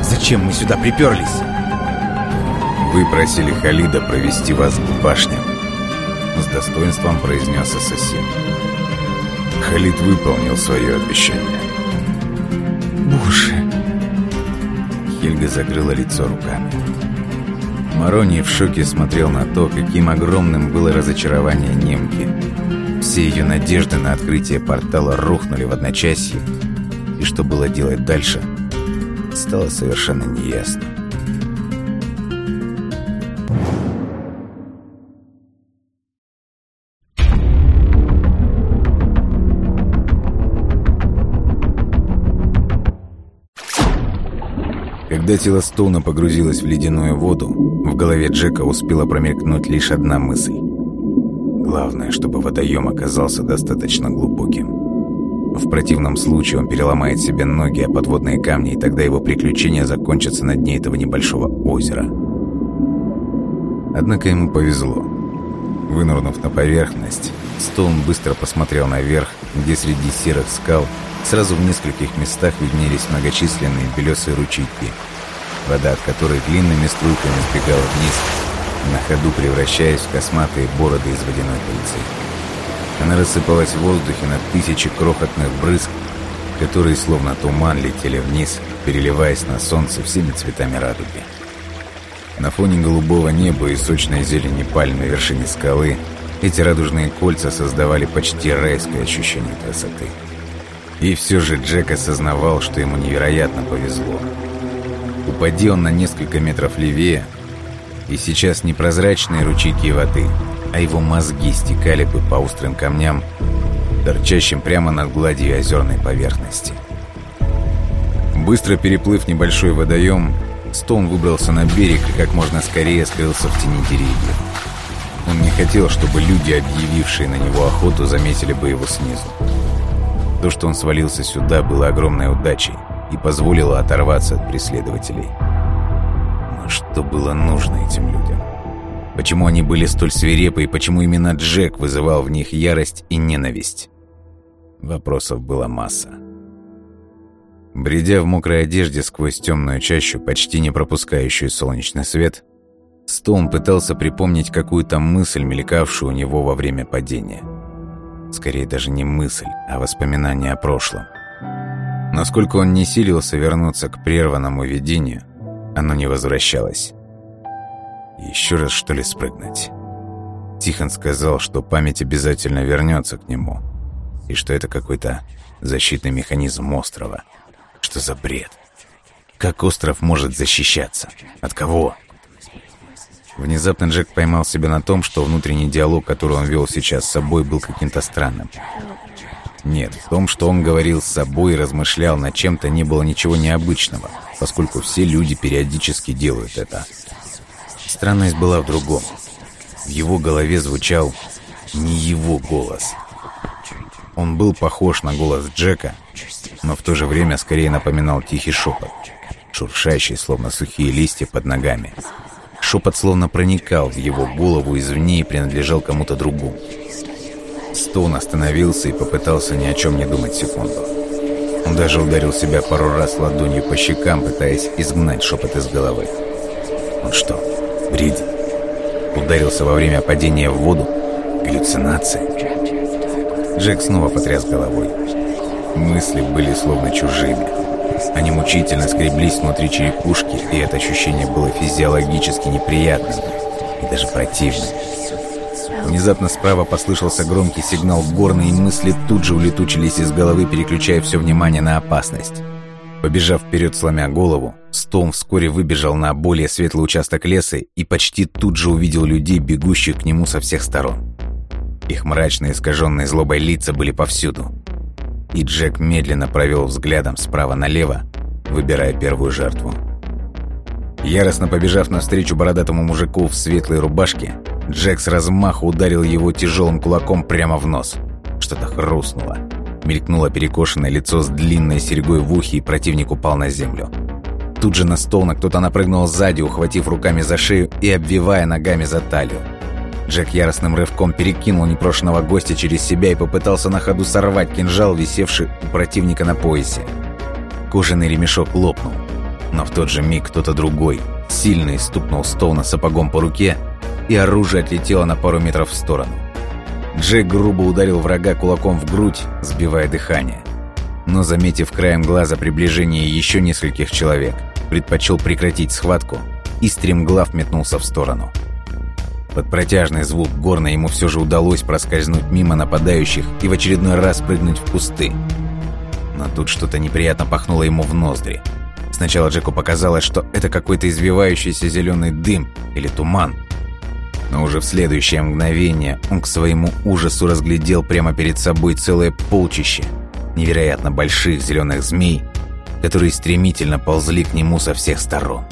Зачем мы сюда приперлись?» «Вы просили Халида провести вас к башням», — с достоинством произнес ассасин. Халид выполнил свое обещание. «Боже!» Хельга закрыла лицо руками. Марони в шоке смотрел на то, каким огромным было разочарование немки. Все ее надежды на открытие портала рухнули в одночасье, и что было делать дальше, стало совершенно неясно. Когда тело Стоуна погрузилось в ледяную воду, в голове Джека успела промелькнуть лишь одна мысль. Главное, чтобы водоем оказался достаточно глубоким. В противном случае он переломает себе ноги о подводные камни, и тогда его приключения закончатся на дне этого небольшого озера. Однако ему повезло. Вынырнув на поверхность, Стоун быстро посмотрел наверх, где среди серых скал сразу в нескольких местах виднелись многочисленные белесые ручейки – вода от которой длинными струйками сбегала вниз, на ходу превращаясь в косматые бороды из водяной пыльцы. Она рассыпалась в воздухе на тысячи крохотных брызг, которые словно туман летели вниз, переливаясь на солнце всеми цветами радуги. На фоне голубого неба и сочной зелени пальм на вершине скалы эти радужные кольца создавали почти райское ощущение красоты. И все же Джек осознавал, что ему невероятно повезло. Упади он на несколько метров левее, и сейчас непрозрачные ручейки воды а его мозги стекали бы по острым камням, торчащим прямо над гладью озерной поверхности. Быстро переплыв небольшой водоем, Стоун выбрался на берег и как можно скорее скрылся в тени деревьев. Он не хотел, чтобы люди, объявившие на него охоту, заметили бы его снизу. То, что он свалился сюда, было огромной удачей и позволило оторваться от преследователей. Но что было нужно этим людям? Почему они были столь свирепы и почему именно Джек вызывал в них ярость и ненависть? Вопросов была масса. Бредя в мокрой одежде сквозь темную чащу, почти не пропускающую солнечный свет, Стоун пытался припомнить какую-то мысль, мелькавшую у него во время падения. Скорее даже не мысль, а воспоминание о прошлом. Насколько он не силился вернуться к прерванному видению, оно не возвращалось. Еще раз, что ли, спрыгнуть? Тихон сказал, что память обязательно вернется к нему, и что это какой-то защитный механизм острова. Что за бред? Как остров может защищаться? От кого? Внезапно Джек поймал себя на том, что внутренний диалог, который он вел сейчас с собой, был каким-то странным. Нет, в том, что он говорил с собой и размышлял над чем-то, не было ничего необычного, поскольку все люди периодически делают это. Странность была в другом. В его голове звучал не его голос. Он был похож на голос Джека, но в то же время скорее напоминал тихий шепот, шуршащий, словно сухие листья под ногами. Шепот словно проникал в его голову извне и принадлежал кому-то другому. Стоун остановился и попытался ни о чем не думать секунду. Он даже ударил себя пару раз ладонью по щекам, пытаясь изгнать шепот из головы. Он что, бредит? Ударился во время падения в воду? Галлюцинация? Джек снова потряс головой. Мысли были словно чужими. Они мучительно скреблись внутри черепушки, и это ощущение было физиологически неприятным и даже противным. Внезапно справа послышался громкий сигнал горный, и мысли тут же улетучились из головы, переключая все внимание на опасность. Побежав вперед, сломя голову, Стоун вскоре выбежал на более светлый участок леса и почти тут же увидел людей, бегущих к нему со всех сторон. Их мрачные, искаженные злобой лица были повсюду. И Джек медленно провел взглядом справа налево, выбирая первую жертву. Яростно побежав навстречу бородатому мужику в светлой рубашке, Джек с размаху ударил его тяжелым кулаком прямо в нос. Что-то хрустнуло. Мелькнуло перекошенное лицо с длинной серьгой в ухе, и противник упал на землю. Тут же на стол на кто-то напрыгнул сзади, ухватив руками за шею и обвивая ногами за талию. Джек яростным рывком перекинул непрошенного гостя через себя и попытался на ходу сорвать кинжал, висевший у противника на поясе. Кожаный ремешок лопнул. Но в тот же миг кто-то другой, сильный, стукнул Стоуна сапогом по руке, и оружие отлетело на пару метров в сторону. Джек грубо ударил врага кулаком в грудь, сбивая дыхание. Но, заметив краем глаза приближение еще нескольких человек, предпочел прекратить схватку и стремглав метнулся в сторону. Под протяжный звук горна ему все же удалось проскользнуть мимо нападающих и в очередной раз прыгнуть в кусты. Но тут что-то неприятно пахнуло ему в ноздри. Сначала Джеку показалось, что это какой-то извивающийся зеленый дым или туман. Но уже в следующее мгновение он к своему ужасу разглядел прямо перед собой целое полчище невероятно больших зеленых змей, которые стремительно ползли к нему со всех сторон.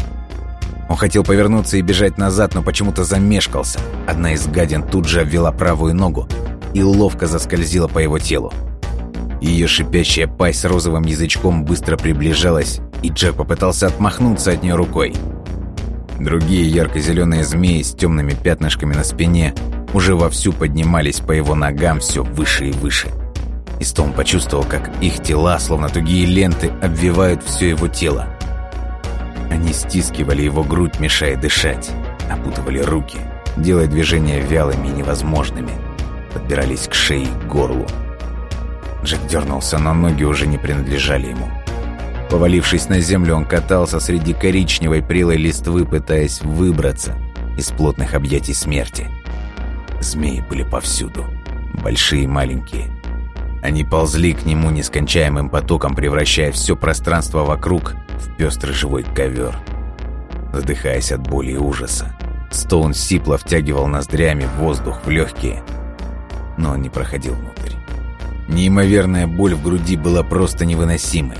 Он хотел повернуться и бежать назад, но почему-то замешкался. Одна из гадин тут же обвела правую ногу и ловко заскользила по его телу. Ее шипящая пасть с розовым язычком быстро приближалась, и Джек попытался отмахнуться от нее рукой. Другие ярко-зеленые змеи с темными пятнышками на спине уже вовсю поднимались по его ногам все выше и выше. И Стоун почувствовал, как их тела, словно тугие ленты, обвивают все его тело. Они стискивали его грудь, мешая дышать, опутывали руки, делая движения вялыми и невозможными, подбирались к шее и горлу. Джек дернулся, но ноги уже не принадлежали ему. Повалившись на землю, он катался среди коричневой прелой листвы, пытаясь выбраться из плотных объятий смерти. Змеи были повсюду, большие и маленькие. Они ползли к нему нескончаемым потоком, превращая все пространство вокруг в пестрый живой ковер. Задыхаясь от боли и ужаса, Стоун сипло втягивал ноздрями воздух в легкие, но он не проходил внутрь. Неимоверная боль в груди была просто невыносимой.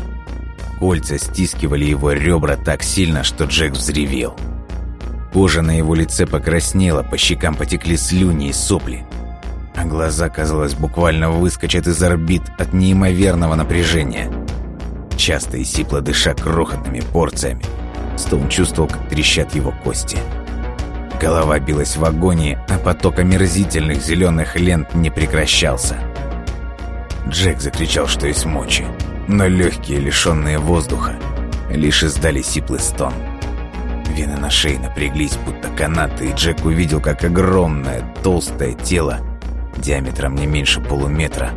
Кольца стискивали его ребра так сильно, что Джек взревел. Кожа на его лице покраснела, по щекам потекли слюни и сопли. А глаза, казалось, буквально выскочат из орбит от неимоверного напряжения. Часто и сипло дыша крохотными порциями, Стоун чувствовал, как трещат его кости. Голова билась в агонии, а поток омерзительных зеленых лент не прекращался. Джек закричал, что есть мочи, но легкие, лишенные воздуха, лишь издали сиплый стон. Вены на шее напряглись, будто канаты, и Джек увидел, как огромное, толстое тело, диаметром не меньше полуметра,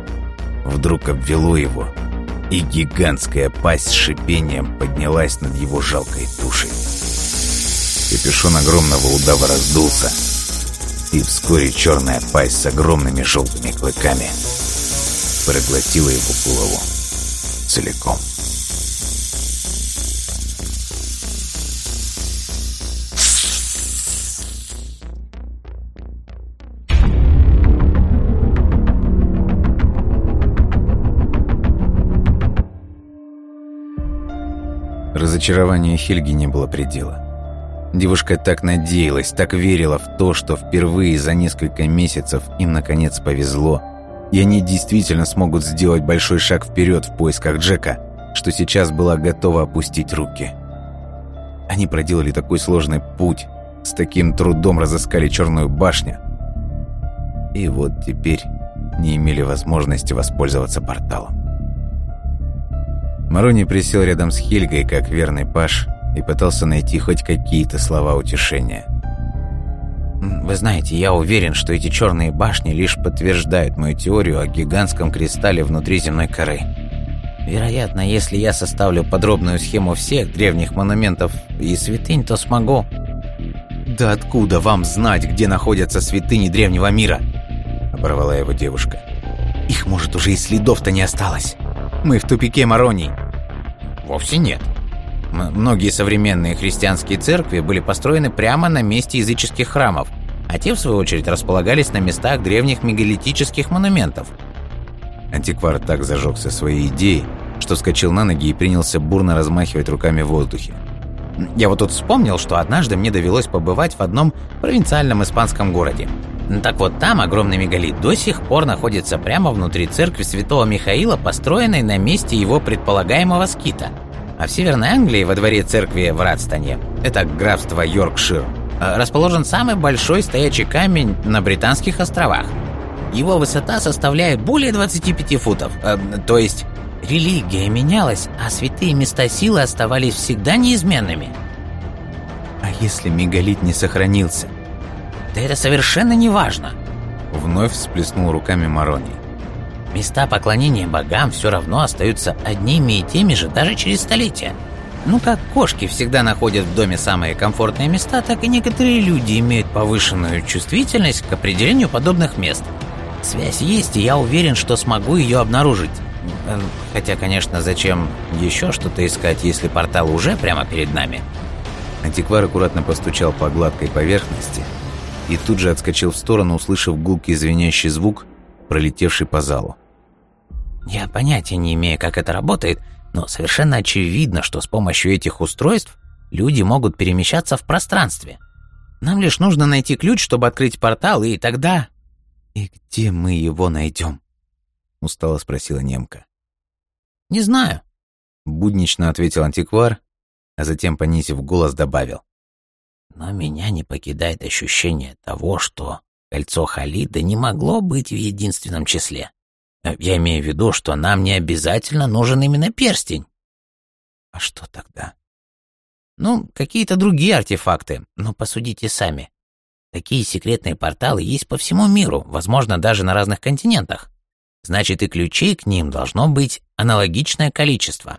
вдруг обвело его, и гигантская пасть с шипением поднялась над его жалкой тушей. Капюшон огромного удава раздулся, и вскоре черная пасть с огромными желтыми клыками проглотила его голову целиком. Разочарования Хельги не было предела. Девушка так надеялась, так верила в то, что впервые за несколько месяцев им наконец повезло, и они действительно смогут сделать большой шаг вперед в поисках Джека, что сейчас была готова опустить руки. Они проделали такой сложный путь, с таким трудом разыскали Черную башню, и вот теперь не имели возможности воспользоваться порталом. Марони присел рядом с Хельгой, как верный паш, и пытался найти хоть какие-то слова утешения. «Вы знаете, я уверен, что эти черные башни лишь подтверждают мою теорию о гигантском кристалле внутри земной коры. Вероятно, если я составлю подробную схему всех древних монументов и святынь, то смогу...» «Да откуда вам знать, где находятся святыни древнего мира?» — оборвала его девушка. «Их, может, уже и следов-то не осталось. Мы в тупике, Мароний». «Вовсе нет», Многие современные христианские церкви были построены прямо на месте языческих храмов, а те, в свою очередь, располагались на местах древних мегалитических монументов. Антиквар так зажегся своей идеей, что вскочил на ноги и принялся бурно размахивать руками в воздухе. Я вот тут вспомнил, что однажды мне довелось побывать в одном провинциальном испанском городе. Так вот, там огромный мегалит до сих пор находится прямо внутри церкви святого Михаила, построенной на месте его предполагаемого скита – а в Северной Англии, во дворе церкви в Радстоне, это графство Йоркшир, э, расположен самый большой стоячий камень на Британских островах. Его высота составляет более 25 футов, э, то есть религия менялась, а святые места силы оставались всегда неизменными. А если мегалит не сохранился? Да это совершенно не важно. Вновь всплеснул руками Мароний. Места поклонения богам все равно остаются одними и теми же даже через столетия. Ну, как кошки всегда находят в доме самые комфортные места, так и некоторые люди имеют повышенную чувствительность к определению подобных мест. Связь есть, и я уверен, что смогу ее обнаружить. Эм, хотя, конечно, зачем еще что-то искать, если портал уже прямо перед нами? Антиквар аккуратно постучал по гладкой поверхности и тут же отскочил в сторону, услышав гулкий звенящий звук, пролетевший по залу. Я понятия не имею, как это работает, но совершенно очевидно, что с помощью этих устройств люди могут перемещаться в пространстве. Нам лишь нужно найти ключ, чтобы открыть портал, и тогда... «И где мы его найдем?» — устало спросила немка. «Не знаю», — буднично ответил антиквар, а затем, понизив голос, добавил. «Но меня не покидает ощущение того, что кольцо Халида не могло быть в единственном числе. Э, я имею в виду, что нам не обязательно нужен именно перстень. А что тогда? Ну, какие-то другие артефакты, но посудите сами. Такие секретные порталы есть по всему миру, возможно, даже на разных континентах. Значит, и ключей к ним должно быть аналогичное количество.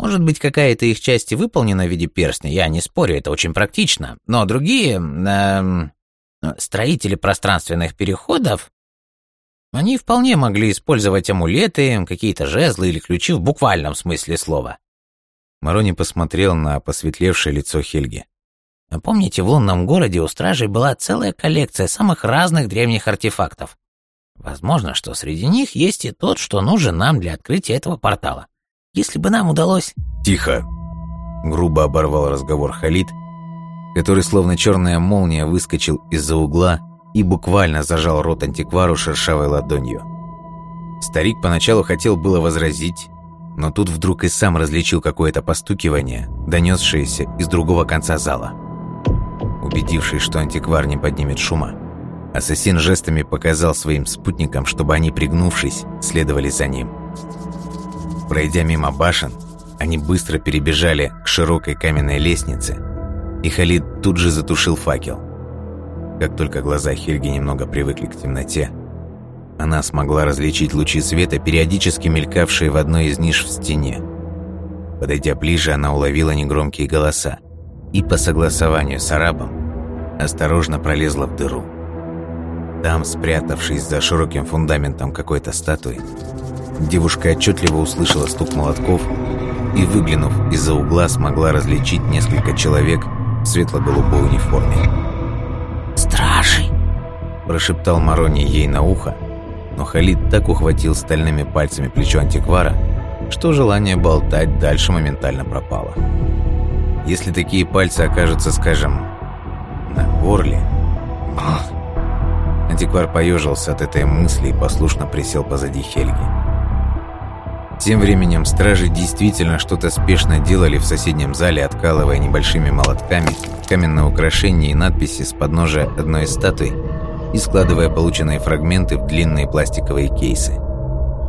Может быть, какая-то их часть выполнена в виде перстня, я не спорю, это очень практично. Но другие... Э, строители пространственных переходов они вполне могли использовать амулеты, какие-то жезлы или ключи в буквальном смысле слова. Марони посмотрел на посветлевшее лицо Хельги. Помните, в лунном городе у стражей была целая коллекция самых разных древних артефактов. Возможно, что среди них есть и тот, что нужен нам для открытия этого портала. Если бы нам удалось... «Тихо!» — грубо оборвал разговор Халид, который словно черная молния выскочил из-за угла и буквально зажал рот антиквару шершавой ладонью. Старик поначалу хотел было возразить, но тут вдруг и сам различил какое-то постукивание, донесшееся из другого конца зала. Убедившись, что антиквар не поднимет шума, ассасин жестами показал своим спутникам, чтобы они, пригнувшись, следовали за ним. Пройдя мимо башен, они быстро перебежали к широкой каменной лестнице, и Халид тут же затушил факел. Как только глаза Хельги немного привыкли к темноте, она смогла различить лучи света, периодически мелькавшие в одной из ниш в стене. Подойдя ближе, она уловила негромкие голоса и по согласованию с арабом осторожно пролезла в дыру. Там, спрятавшись за широким фундаментом какой-то статуи, девушка отчетливо услышала стук молотков и, выглянув из-за угла, смогла различить несколько человек светло-голубой униформе. «Стражи!» – прошептал Марони ей на ухо, но Халид так ухватил стальными пальцами плечо антиквара, что желание болтать дальше моментально пропало. Если такие пальцы окажутся, скажем, на горле... Антиквар поежился от этой мысли и послушно присел позади Хельги. Тем временем стражи действительно что-то спешно делали в соседнем зале, откалывая небольшими молотками каменные украшения и надписи с подножия одной из статуй и складывая полученные фрагменты в длинные пластиковые кейсы.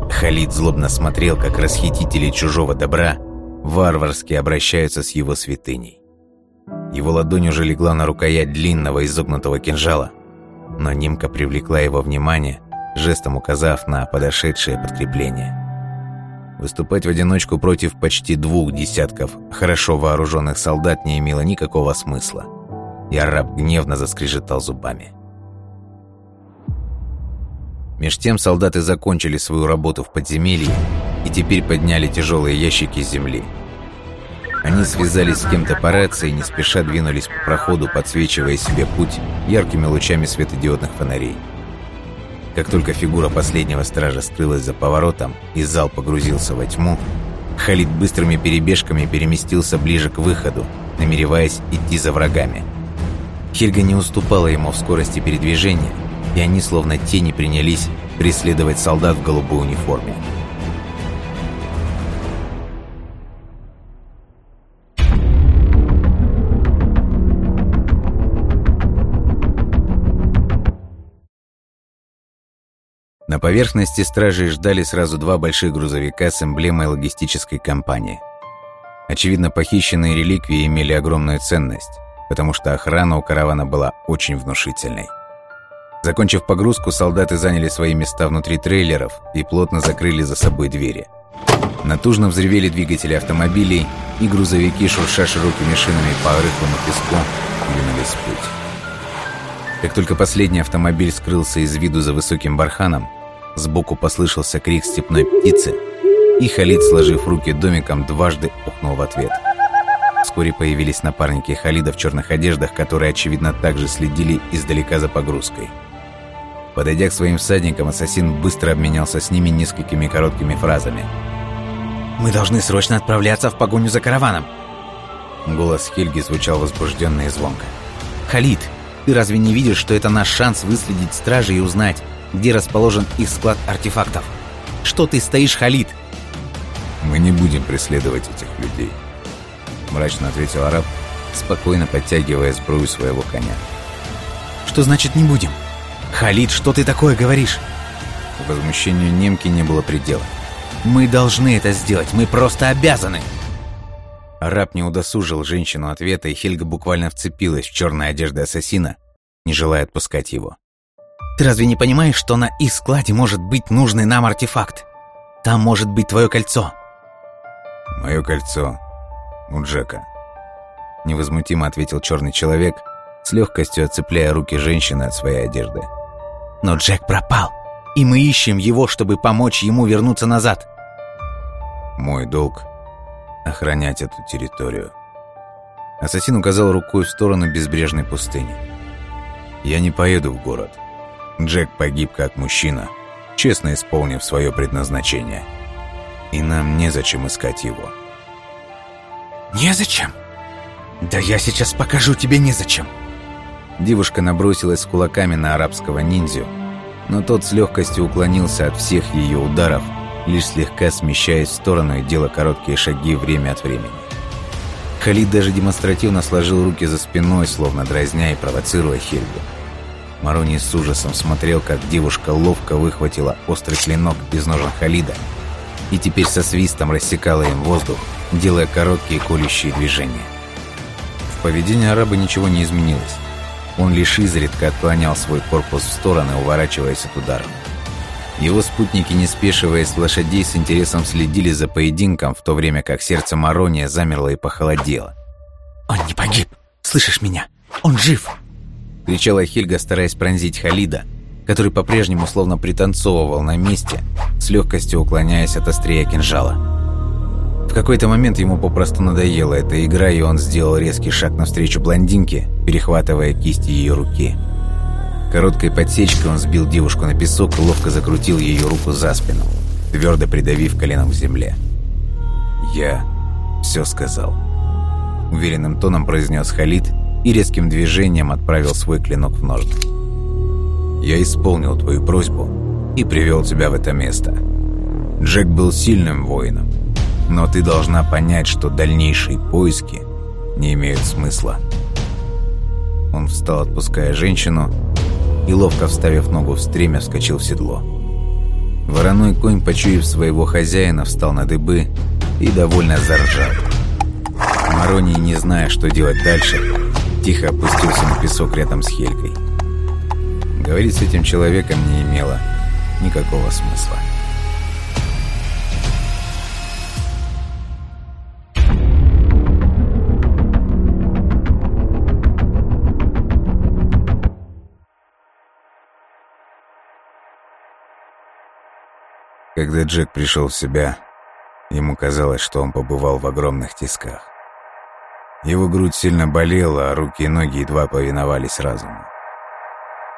Халид злобно смотрел, как расхитители чужого добра варварски обращаются с его святыней. Его ладонь уже легла на рукоять длинного изогнутого кинжала, но немка привлекла его внимание, жестом указав на подошедшее подкрепление. Выступать в одиночку против почти двух десятков хорошо вооруженных солдат не имело никакого смысла, и араб гневно заскрежетал зубами. Меж тем солдаты закончили свою работу в подземелье и теперь подняли тяжелые ящики с земли. Они связались с кем-то по рации и не спеша двинулись по проходу, подсвечивая себе путь яркими лучами светодиодных фонарей. Как только фигура последнего стража скрылась за поворотом и зал погрузился во тьму, Халид быстрыми перебежками переместился ближе к выходу, намереваясь идти за врагами. Хельга не уступала ему в скорости передвижения, и они словно тени принялись преследовать солдат в голубой униформе. На поверхности стражей ждали сразу два больших грузовика с эмблемой логистической компании. Очевидно, похищенные реликвии имели огромную ценность, потому что охрана у каравана была очень внушительной. Закончив погрузку, солдаты заняли свои места внутри трейлеров и плотно закрыли за собой двери. Натужно взревели двигатели автомобилей, и грузовики, шурша широкими шинами по рыхлому песку, двинулись в путь. Как только последний автомобиль скрылся из виду за высоким барханом, Сбоку послышался крик степной птицы, и Халид, сложив руки домиком, дважды ухнул в ответ. Вскоре появились напарники Халида в черных одеждах, которые, очевидно, также следили издалека за погрузкой. Подойдя к своим всадникам, ассасин быстро обменялся с ними несколькими короткими фразами. «Мы должны срочно отправляться в погоню за караваном!» Голос Хельги звучал возбужденно и звонко. «Халид, ты разве не видишь, что это наш шанс выследить стражи и узнать, где расположен их склад артефактов. Что ты стоишь, Халид?» «Мы не будем преследовать этих людей», — мрачно ответил араб, спокойно подтягивая сбрую своего коня. «Что значит «не будем»? Халид, что ты такое говоришь?» Возмущению немки не было предела. «Мы должны это сделать, мы просто обязаны!» Араб не удосужил женщину ответа, и Хельга буквально вцепилась в черные одежды ассасина, не желая отпускать его. Ты разве не понимаешь, что на их складе может быть нужный нам артефакт? Там может быть твое кольцо. Мое кольцо у Джека. Невозмутимо ответил черный человек, с легкостью отцепляя руки женщины от своей одежды. Но Джек пропал, и мы ищем его, чтобы помочь ему вернуться назад. Мой долг — охранять эту территорию. Ассасин указал рукой в сторону безбрежной пустыни. «Я не поеду в город. Джек погиб как мужчина, честно исполнив свое предназначение. И нам незачем искать его». «Незачем? Да я сейчас покажу тебе незачем!» Девушка набросилась с кулаками на арабского ниндзю, но тот с легкостью уклонился от всех ее ударов, лишь слегка смещаясь в сторону и делая короткие шаги время от времени. Халид даже демонстративно сложил руки за спиной, словно дразня и провоцируя Хельгу. Марони с ужасом смотрел, как девушка ловко выхватила острый клинок из ножен Халида и теперь со свистом рассекала им воздух, делая короткие колющие движения. В поведении араба ничего не изменилось. Он лишь изредка отклонял свой корпус в стороны, уворачиваясь от ударов. Его спутники, не спешиваясь лошадей, с интересом следили за поединком, в то время как сердце Марония замерло и похолодело. «Он не погиб! Слышишь меня? Он жив!» Кричала Хельга, стараясь пронзить Халида, который по-прежнему словно пританцовывал на месте, с легкостью уклоняясь от острия кинжала. В какой-то момент ему попросту надоела эта игра, и он сделал резкий шаг навстречу блондинке, перехватывая кисть ее руки. Короткой подсечкой он сбил девушку на песок и ловко закрутил ее руку за спину, твердо придавив коленом к земле. «Я все сказал», — уверенным тоном произнес Халид и резким движением отправил свой клинок в ножны. «Я исполнил твою просьбу и привел тебя в это место. Джек был сильным воином, но ты должна понять, что дальнейшие поиски не имеют смысла». Он встал, отпуская женщину, и, ловко вставив ногу в стремя, вскочил в седло. Вороной конь, почуяв своего хозяина, встал на дыбы и довольно заржал. Мароний, не зная, что делать дальше, тихо опустился на песок рядом с Хелькой. Говорить с этим человеком не имело никакого смысла. Когда Джек пришел в себя, ему казалось, что он побывал в огромных тисках. Его грудь сильно болела, а руки и ноги едва повиновались разуму.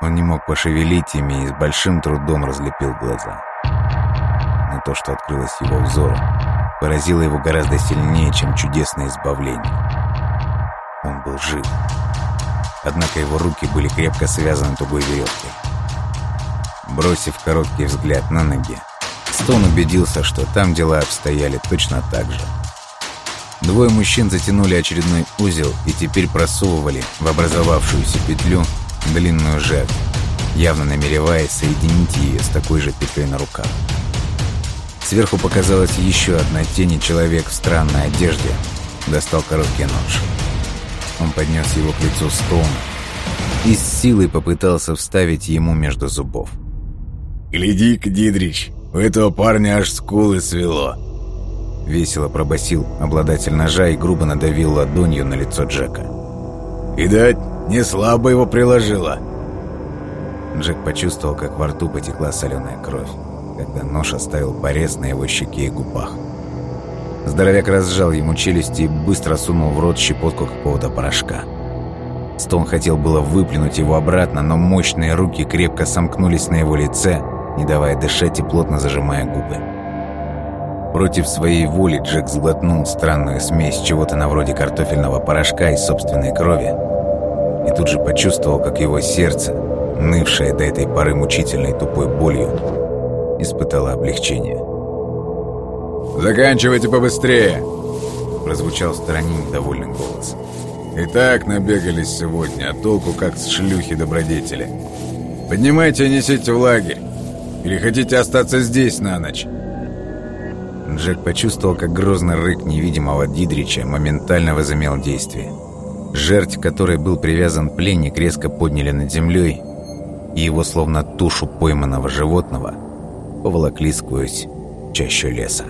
Он не мог пошевелить ими и с большим трудом разлепил глаза. Но то, что открылось его взору, поразило его гораздо сильнее, чем чудесное избавление. Он был жив. Однако его руки были крепко связаны тугой веревкой. Бросив короткий взгляд на ноги, Стоун убедился, что там дела обстояли точно так же. Двое мужчин затянули очередной узел и теперь просовывали в образовавшуюся петлю длинную жертву, явно намереваясь соединить ее с такой же петлей на руках. Сверху показалась еще одна тень, и человек в странной одежде достал короткий нож. Он поднес его к лицу Стоуна и с силой попытался вставить ему между зубов. «Гляди-ка, Дидрич, у этого парня аж скулы свело!» Весело пробасил обладатель ножа и грубо надавил ладонью на лицо Джека. «Видать, не слабо его приложило!» Джек почувствовал, как во рту потекла соленая кровь, когда нож оставил порез на его щеке и губах. Здоровяк разжал ему челюсти и быстро сунул в рот щепотку какого-то порошка. Стон хотел было выплюнуть его обратно, но мощные руки крепко сомкнулись на его лице, не давая дышать и плотно зажимая губы. Против своей воли Джек сглотнул странную смесь чего-то на вроде картофельного порошка и собственной крови и тут же почувствовал, как его сердце, нывшее до этой поры мучительной тупой болью, испытало облегчение. «Заканчивайте побыстрее!» прозвучал в стороне недовольный голос. «И так набегались сегодня, а толку как с шлюхи добродетели. Поднимайте и несите в лагерь. Или хотите остаться здесь на ночь?» Джек почувствовал, как грозный рык невидимого Дидрича моментально возымел действие. Жерть, которой был привязан пленник, резко подняли над землей, и его, словно тушу пойманного животного, поволокли сквозь чащу леса.